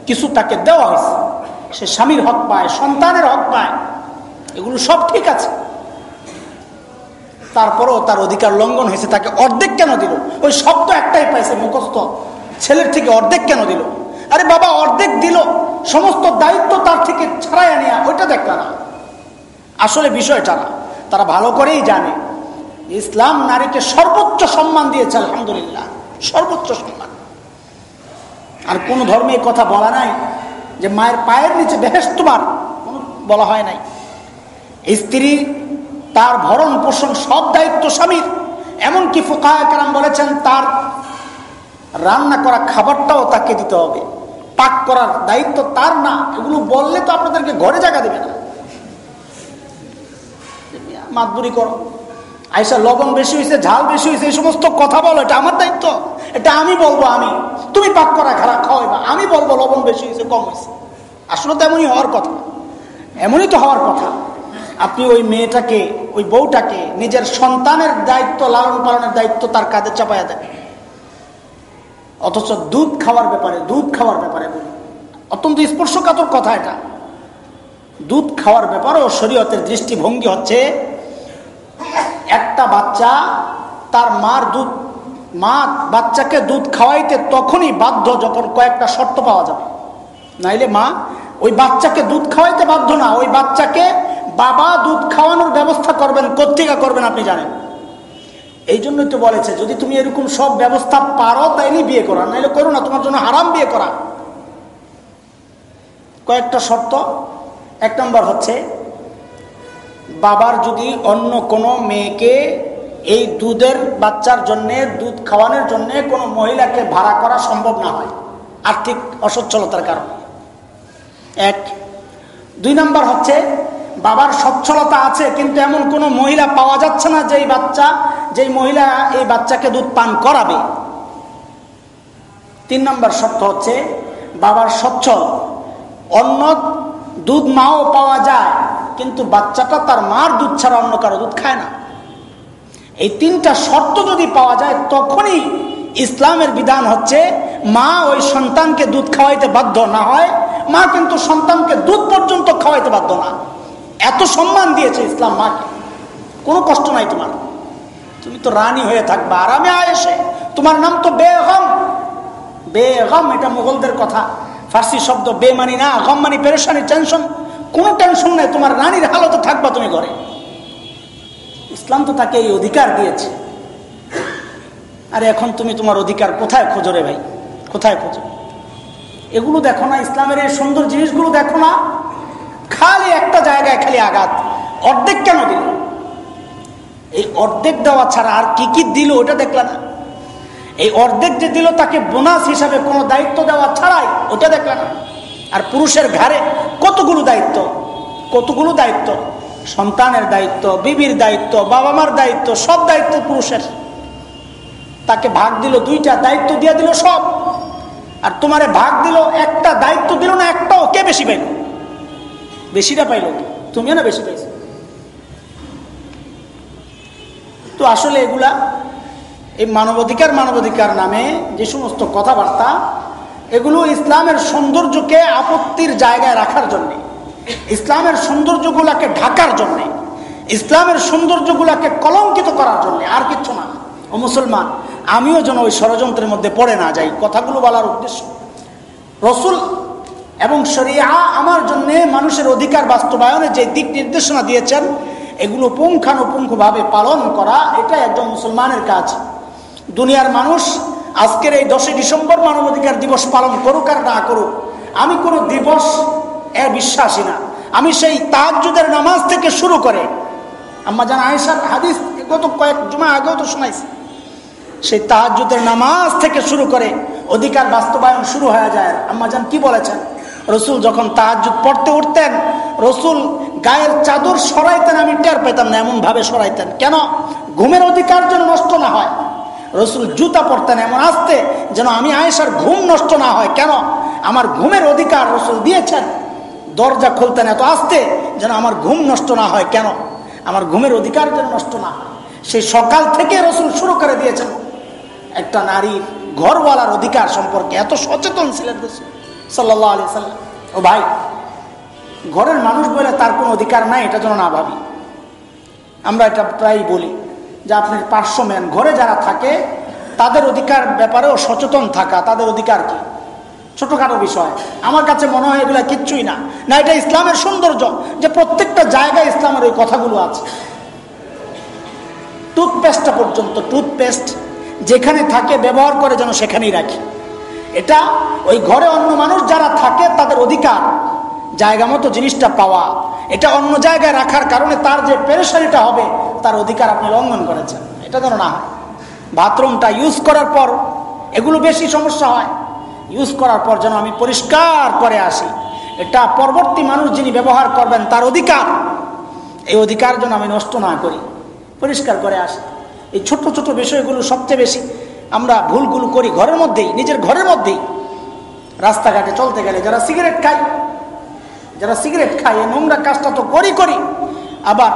Speaker 1: কিছু তাকে দেওয়া হয়েছে। সে স্বামীর হক পায়, সন্তানের হক পায়, এগুলো সব ঠিক আছে। তারপরও তার অধিকার লঙ্ঘন হয়েছে, তাকে অর্ধেক কেন দিল? ওই শব্দ একটাই পাইছে মুখস্থ। ছেলের থেকে অর্ধেক কেন দিল? আরে বাবা, অর্ধেক দিল। সমস্ত দায়িত্ব তার থেকে ছাড়াই নেওয়া ওইটা দেখল না আসলে বিষয়টা না। তারা ভালো করেই জানে। ইসলাম নারীকে সর্বোচ্চ সম্মান দিয়েছে, আলহামদুলিল্লাহ। সর্বোচ্চ সম্মান। আর কোন ধর্মে কথা বলা নাই যে মায়ের পায়ের নিচে বেহেস তোমার বলা হয় নাই। স্ত্রী তার ভরণ পোষণ সব দায়িত্ব স্বামীর। এমনকি ফোকায়াম বলেছেন, তার রান্না করা খাবারটাও তাকে দিতে হবে। পাক করার দায়িত্ব তার না। এগুলো বললে তো আপনাদেরকে ঘরে জায়গা দেবে না। মাতবুরি করো। আইসা লবণ বেশি হয়েছে, ঝাল বেশি হয়েছে, এই সমস্ত কথা বলো, এটা আমার দায়িত্ব। এটা আমি বলব, আমি। তুমি পাক করা খারাপ খাওয়াইবা আমি বলব, লবণ বেশি হয়েছে, কম হয়েছে। আসলে তো এমনই হওয়ার কথা। এমনই তো হওয়ার কথা। আপনি ওই মেয়েটাকে, ওই বউটাকে নিজের সন্তানের দায়িত্ব, লালন পালনের দায়িত্ব তার কাঁধে চাপাইয়া দেন। অথচ দুধ খাওয়ার ব্যাপারে, দুধ খাওয়ার ব্যাপারে বলি অত্যন্ত স্পর্শকাতর কথা এটা। দুধ খাওয়ার ব্যাপারেও শরীয়তের দৃষ্টিভঙ্গি হচ্ছে, একটা বাচ্চা তার মার দুধ, মা বাচ্চাকে দুধ খাওয়াইতে তখনই বাধ্য যখন কয়েকটা শর্ত পাওয়া যাবে। নাইলে মা ওই বাচ্চাকে দুধ খাওয়াইতে বাধ্য না, ওই বাচ্চাকে বাবা দুধ খাওয়ানোর ব্যবস্থা করবেন কোথেকে করবেন, আপনি জানেন। এই জন্যই তো বলেছে, যদি তুমি এরকম সব ব্যবস্থা পারো, তাইলে বিয়ে করা নাইলে করো না, তোমার জন্য হারাম বিয়ে করা। কয়েকটা শর্ত। এক নম্বর হচ্ছে, বাবার যদি অন্য কোনো মেয়েকে এই দুধের বাচ্চার জন্য, দুধ খাওয়ানোর জন্য কোনো মহিলাকে ভাড়া করা সম্ভব না হয়, আর্থিক অসচ্ছলতার কারণে। এক। দুই নম্বর হচ্ছে বাবার সচ্ছলতা আছে, কিন্তু এমন কোনো মহিলা পাওয়া যাচ্ছে না যেই বাচ্চা, যেই মহিলা এই বাচ্চাকে দুধ পান করাবে। তিন নম্বর শর্ত হচ্ছে বাবার সচ্ছল। অন্য দুধ মাও পাওয়া যায়, কিন্তু বাচ্চাটা তার মার দুধ ছাড়া অন্য কারও দুধ খায় না। এই তিনটা শর্ত যদি পাওয়া যায়, তখনই ইসলামের বিধান হচ্ছে মা ওই সন্তানকে দুধ খাওয়াইতে বাধ্য না হয়, মা কিন্তু সন্তানকে দুধ পর্যন্ত খাওয়াইতে বাধ্য না। এত সম্মান দিয়েছে ইসলাম মাকে। কোনো কষ্ট নাই তোমার। তুমি তো রানী হয়ে থাকবে, আরামে আয়েসে তোমার নাম তো বেগম। বেগম, এটা মুঘলদের কথা। ফার্সি শব্দ বে মানি না, গম মানি পেরেশানি টেনশন। কোনো টেনশন নাই, তোমার রানীর হালতে থাকবা তুমি ঘরে। ইসলাম তো তাকে এই অধিকার দিয়েছে। আর এখন তুমি তোমার অধিকার কোথায় খোঁজো রে ভাই? কোথায় খোঁজো? এগুলো দেখো না, ইসলামের এই সুন্দর জিনিসগুলো দেখো না। খালি একটা জায়গায় খালি আঘাত। অর্ধেক কেন দিল? এই অর্ধেক দেওয়া ছাড়া আর কি কি দিল ওটা দেখলা না? এই অর্ধেক যে দিল তাকে বোনাস হিসাবে কোনো দায়িত্ব দেওয়া ছাড়াই ওটা দেখলা না? আর পুরুষের ঘাড়ে কতগুলো দায়িত্ব? কতগুলো দায়িত্ব? সন্তানের দায়িত্ব, বিবির দায়িত্ব বাবা মার দায়িত্ব, সব দায়িত্ব পুরুষের। তাকে ভাগ দিল দুইটা, দায়িত্ব দিয়ে দিল সব। আর তোমারে ভাগ দিল একটা, দায়িত্ব দিল না একটাও, কে বেশি পাইল? বেশিটা পাইল তুমিও না বেশি পাইছো? তো আসলে এগুলা এই মানবাধিকার মানবাধিকার নামে যে সমস্ত কথাবার্তা, এগুলো ইসলামের সৌন্দর্যকে আপত্তির জায়গায় রাখার জন্যে, ইসলামের সৌন্দর্যগুলাকে ঢাকার জন্যে, ইসলামের সৌন্দর্যগুলাকে কলঙ্কিত করার জন্যে আর কিচ্ছু না। ও মুসলমান, আমিও যেন ওই ষড়যন্ত্রের মধ্যে পড়ে না যাই, কথাগুলো বলার উদ্দেশ্য। রসুল এবং শরিয়া আমার জন্য মানুষের অধিকার বাস্তবায়নে যে দিক নির্দেশনা দিয়েছেন, এগুলো পুঙ্খানুপুঙ্খভাবে পালন করা এটা একজন মুসলমানের কাজ। দুনিয়ার মানুষ আজকের এই দশই ডিসেম্বর মানবাধিকার দিবস পালন করুক আর না করুক, আমি কোনো দিবস এ বিশ্বাসী না। আমি সেই তাহাজুদের নামাজ থেকে শুরু করে, আম্মা জান আয়েশার হাদিস গত কয়েক জমা আগেও তো শোনাইছি, সেই তাহাজুদের নামাজ থেকে শুরু করে অধিকার বাস্তবায়ন শুরু হয়ে যায়। আম্মা জান কি বলেছেন? রসুল যখন তাহাজুদ পড়তে উঠতেন, রসুল গায়ের চাদর সরাইতেন, আমি টের পেতাম না এমন ভাবে সরাইতেন। কেন? ঘুমের অধিকার যেন নষ্ট না হয়। রসুল জুতা পরতেন এমন আসতে যেন আমি আয়েশার ঘুম নষ্ট না হয়। কেন? আমার ঘুমের অধিকার রসুল দিয়েছেন। দরজা খুলতেন এত আসতে যেন আমার ঘুম নষ্ট না হয়। কেন? আমার ঘুমের অধিকার যেন নষ্ট না হয়। সেই সকাল থেকে রসুল শুরু করে দিয়েছেন। একটা নারীর ঘরওয়ালার অধিকার সম্পর্কে এত সচেতন ছিলেন রসুল। সাল্লাহ আলি সাল্লাম। ও ভাই, ঘরের মানুষ বলে তার কোনো অধিকার নাই, এটা যেন না ভাবি। আমরা এটা প্রায় বলি যে আপনার পার্শ্বম্যান ঘরে যারা থাকে, তাদের অধিকার ব্যাপারেও সচেতন থাকা, তাদের অধিকার কি? ছোটখাটো বিষয়। আমার কাছে মনে হয় এগুলা কিচ্ছুই না। না, এটা ইসলামের সৌন্দর্য যে প্রত্যেকটা জায়গায় ইসলামের ওই কথাগুলো আছে। টুথপেস্টটা পর্যন্ত, টুথপেস্ট যেখানে থাকে, ব্যবহার করে যেন সেখানেই রাখি। এটা ওই ঘরে অন্য মানুষ যারা থাকে, তাদের অধিকার, জায়গা মতো জিনিসটা পাওয়া। এটা অন্য জায়গায় রাখার কারণে তার যে পেরেশানিটা হবে, তার অধিকার আপনি লঙ্ঘন করেছেন। এটা যেন না বাথরুমটা ইউজ করার পর এগুলো বেশি সমস্যা হয়। ইউজ করার পর যেন আমি পরিষ্কার করে আসি। এটা পরবর্তী মানুষ যিনি ব্যবহার করবেন, তার অধিকার। এই অধিকার যেন আমি নষ্ট না করি। পরিষ্কার করে আসি। এই ছোট ছোট বিষয়গুলো সবচেয়ে বেশি আমরা ভুলগুলো করি ঘরের মধ্যেই, নিজের ঘরের মধ্যেই। রাস্তাঘাটে চলতে গেলে যারা সিগারেট খায়, যারা সিগারেট খায়, এই নোংরা কাজটা তো করি করি। আবার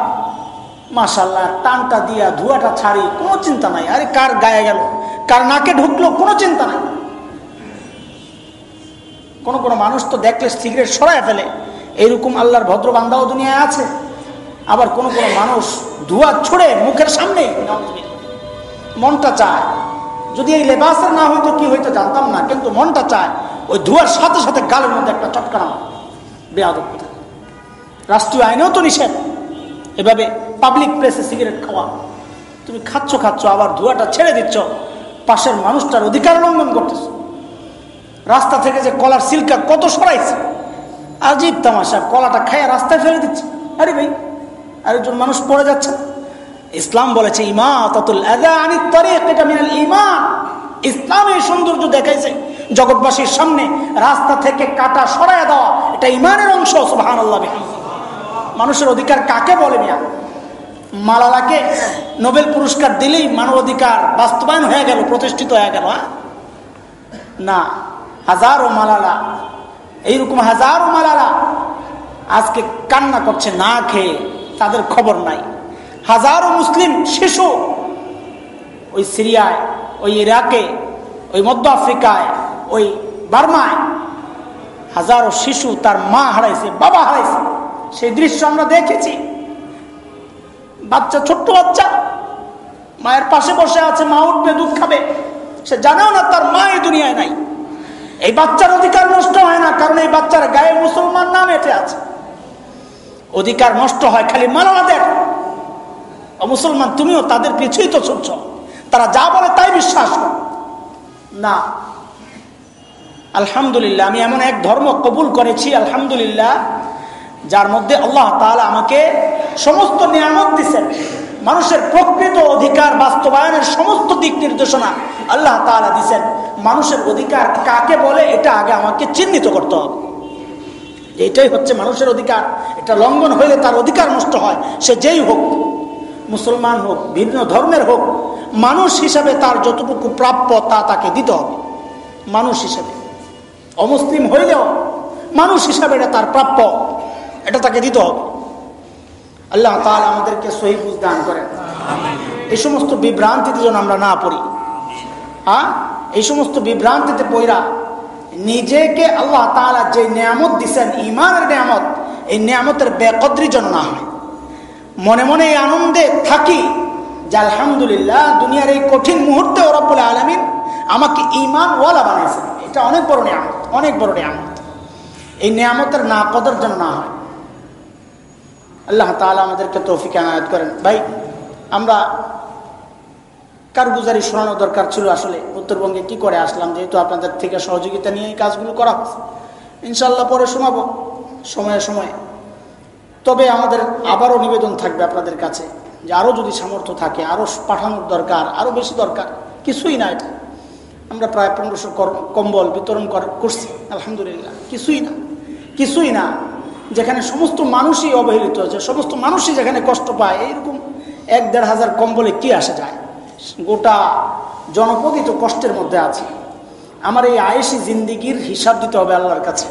Speaker 1: মাসাল্লাহ টানটা দিয়া ধোঁয়াটা ছাড়ি, কোনো চিন্তা নাই। আরে কার গায়ে গেল? কার নাকে ঢুকলো? কোনো চিন্তা নাই। কোন কোনো মানুষ তো দেখলে সিগারেট সরায় ফেলে। এইরকম আল্লাহর ভদ্র বান্দাও দুনিয়ায় আছে। আবার কোন কোন মানুষ ধোঁয়া ছড়ে মুখের সামনে মনটা চায়। যদি এই লেবাসের না হইতো, কি হইতো জানতাম না, কিন্তু মনটা চায় ওই ধোঁয়ার সাথে সাথে গালের মধ্যে একটা চটকানা বেয়াদব রাষ্ট্রীয় আইনেও তো নিষেধ। এভাবে পাবলিক প্লেসে সিগারেট খাওয়া। তুমি খাচ্ছ খাচ্ছ, আবার ধোঁয়াটা ছেড়ে দিচ্ছ। পাশের মানুষটার অধিকার লঙ্ঘন করতেছ। রাস্তা থেকে যে কলার সিল্কা কত সরাইছে। আজীব তামাশা, কলাটা খাইয়া রাস্তায় ফেলে দিচ্ছে। আরে ভাই, আরেকজন মানুষ পড়ে যাচ্ছে ইসলাম বলেছে, ইমা ততুল এটা মিনাল ইমান ইসলাম এই সৌন্দর্য দেখাইছে, জগৎবাসীর সামনে রাস্তা থেকে কাটা সরাই দেওয়া, এটা ইমানের অংশ সুবাহান মানুষের অধিকার কাকে বলে মিয়া? মালালাকে নোবেল পুরস্কার দিলেই মানব অধিকার বাস্তবায়ন হয়ে গেল, প্রতিষ্ঠিত হয়ে গেল হ্যাঁ? না, হাজারো মালালা, এইরকম হাজারো মালালা আজকে কান্না করছে, না খেয়ে তাদের খবর নাই। হাজারো মুসলিম শিশু ওই সিরিয়ায়, ওই ইরাকে, ওই মধ্য আফ্রিকায়, ওই বার্মায় হাজারো শিশু তার মা হারাইছে, বাবা হারাইছে। সেই দৃশ্য আমরা দেখেছি। বাচ্চা, ছোট্ট বাচ্চা, মায়ের পাশে বসে আছে, মা উঠবে, দুধ খাবে। সে জানেও না তার মা এই দুনিয়ায় নাই। এই বাচ্চার অধিকার নষ্ট হয় না, কারণ এই বাচ্চার গায়ে মুসলমান নাম এটে আছে। অধিকার নষ্ট হয় খালি মালাদের মুসলমান, তুমিও তাদের পিছুই তো ছুটছ। তারা যা বলে তাই বিশ্বাস করে। না। আলহামদুলিল্লাহ, আমি এমন এক ধর্ম কবুল করেছি, আলহামদুলিল্লাহ, যার মধ্যে আল্লাহ তাহলে আমাকে সমস্ত নিয়ামত দিচ্ছেন মানুষের প্রকৃত অধিকার বাস্তবায়নের সমস্ত দিক নির্দেশনা আল্লাহ তালা দিচ্ছেন মানুষের অধিকার কাকে বলে, এটা আগে আমাকে চিহ্নিত করতে হবে। এটাই হচ্ছে মানুষের অধিকার। এটা লঙ্ঘন হইলে তার অধিকার নষ্ট হয়, সে যেই হোক। মুসলমান হোক, ভিন্ন ধর্মের হোক, মানুষ হিসাবে তার যতটুকু প্রাপ্য তা তাকে দিতে হবে। মানুষ হিসাবে। অমুসলিম হইলেও মানুষ হিসাবে এটা তার প্রাপ্য, এটা তাকে দিতে হবে। আল্লাহ তাহলে আমাদেরকে সহি দান করেন। এই সমস্ত বিভ্রান্তিতে যেন আমরা না পড়ি। হ্যাঁ? এই সমস্ত বিভ্রান্তিতে পইরা নিজেকে আল্লাহ তালা যে নিয়ামত দিচ্ছেন ইমানের নিয়ামত, এই নিয়ামতের বেকদ্রি যেন না হয়। মনে মনে এই আনন্দে থাকি যে আলহামদুলিল্লাহ দুনিয়ার এই কঠিন মুহূর্তে ওরব্বুল আলমিন আমাকে ইমান ওয়ালা বানাইছেন এটা অনেক বড় নিয়ামত, অনেক বড় নিয়ামত। এই নিয়ামতের না কদর যেন না হয়। আল্লাহ তালা আমাদেরকে তৌফিক আনায়ত করেন। ভাই, আমরা কারগুজারি শোনানো দরকার ছিল আসলে? উত্তরবঙ্গে কি করে আসলাম? যেহেতু আপনাদের থেকে সহযোগিতা নিয়ে এই কাজগুলো করা হচ্ছে। ইনশাল্লাহ পরে শোনাবো। সময়ে সময়ে। তবে আমাদের আবারও নিবেদন থাকবে আপনাদের কাছে যে আরও যদি সামর্থ্য থাকে, আরও পাঠানোর দরকার, আরও বেশি দরকার, কিছুই না এটা। আমরা প্রায় পনেরোশো কম্বল বিতরণ করছি, আলহামদুলিল্লাহ, কিছুই না কিছুই না। যেখানে সমস্ত মানুষই অবহেলিত হয়েছে সমস্ত মানুষই যেখানে কষ্ট পায়, এইরকম এক দেড় হাজার কম্বলে কি আসা যায়? গোটা জনপদই তো কষ্টের মধ্যে আছে। আমার এই আয়েসি জিন্দিগির হিসাব দিতে হবে আল্লাহর কাছে।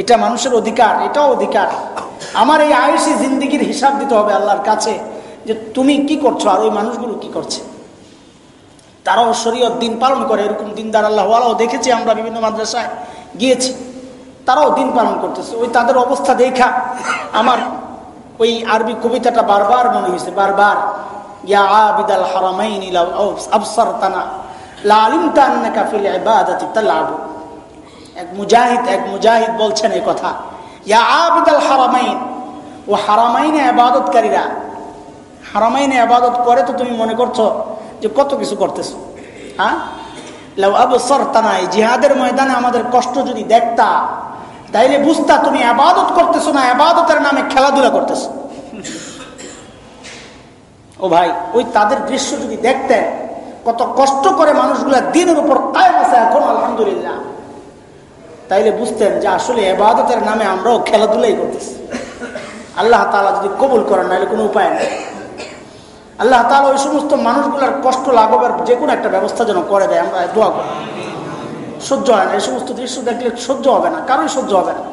Speaker 1: এটা মানুষের অধিকার, এটাও অধিকার। আমার এই আয়েসি জিন্দিগির হিসাব দিতে হবে আল্লাহর কাছে যে তুমি কি করছ আর ওই মানুষগুলো কি করছে। তারাও শরীয়ত দিন পালন করে, এরকম দিনদার আল্লাহ দেখেছি আমরা বিভিন্ন মাদ্রাসায় গিয়েছি। তারাও দিন পালন করতেছে। ওই তাদের অবস্থা দেখা। আমার ওই আরবি কবিতাটা বারবার মনে হয়েছে, বারবার, ইয়া আবিদাল হারামাইন আবসারতানা, লা আলিমতা আন্নাকা ফিল ইবাদাতি তালাবু। এক মুজাহিদ এক মুজাহিদ বলছেন এই কথা, ইয়া আবিদাল হারামাইন ও হারামাইনে আবাদতকারীরা, হারামাইনে আবাদত করে তো তুমি মনে করছ যে কত কিছু করতেছো হ্যাঁ? লাউ জিহাদের ময়দানে আমাদের কষ্ট যদি দেখতা, তাইলে বুঝতা তুমি আবাদত করতেছো না, আবাদতের নামে খেলাধুলা করতেছো। ও ভাই, ওই তাদের দৃশ্য যদি দেখতেন কত কষ্ট করে মানুষগুলা দিনের উপর কায়েম আছে এখন, আলহামদুলিল্লাহ। তাইলে বুঝতেন যে আসলে এবাদতের নামে আমরাও খেলাধুলাই করতেছি আল্লাহ তালা যদি কবুল করেন নাহলে কোনো উপায় নেই আল্লাহ তালা ওই সমস্ত মানুষগুলার কষ্ট লাঘবের যে কোনো একটা ব্যবস্থা যেন করে দেয় আমরা দোয়া করি সহ্য হয় না এই সমস্ত দৃশ্য দেখলে সহ্য হবে না কারোই সহ্য হবে না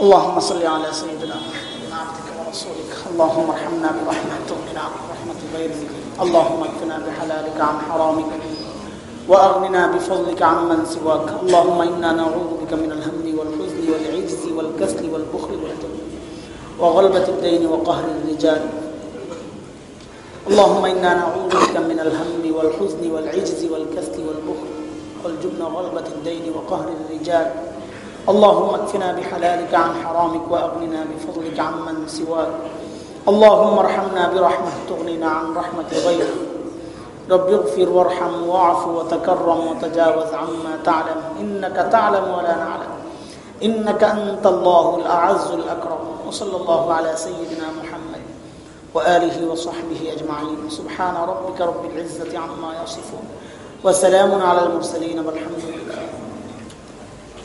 Speaker 1: اللهم صل على سيدنا عبدك ورسولك اللهم ارحمنا برحمة تغننا برحمة غيرك اللهم اكفنا بحلالك عن حرامك وأغننا بفضلك عمن سواك. اللهم إنا نعوذ بك من الهم والحزن والعجز والكسل والبخل والجبن وغلبة الدين وقهر الرجال. اللهم إنا نعوذ بك من الهم والحزن والعجز والكسل والبخل والجبن وغلبة الدين وقهر الرجال. اللهم اكفنا بحلالك عن حرامك وأغننا بفضلك عمن سواك. اللهم ارحمنا برحمة تغنينا عن رحمة غيرك رب اغفر وارحم واعف وتكرم وتجاوز عما تعلم. إنك تعلم ولا نعلم. إنك أنت الله الأعز الأكرم. وصلى الله على سيدنا محمد وآله وصحبه أجمعين. سبحان ربك رب العزة عما يصفون. وسلام على المرسلين والحمد لله.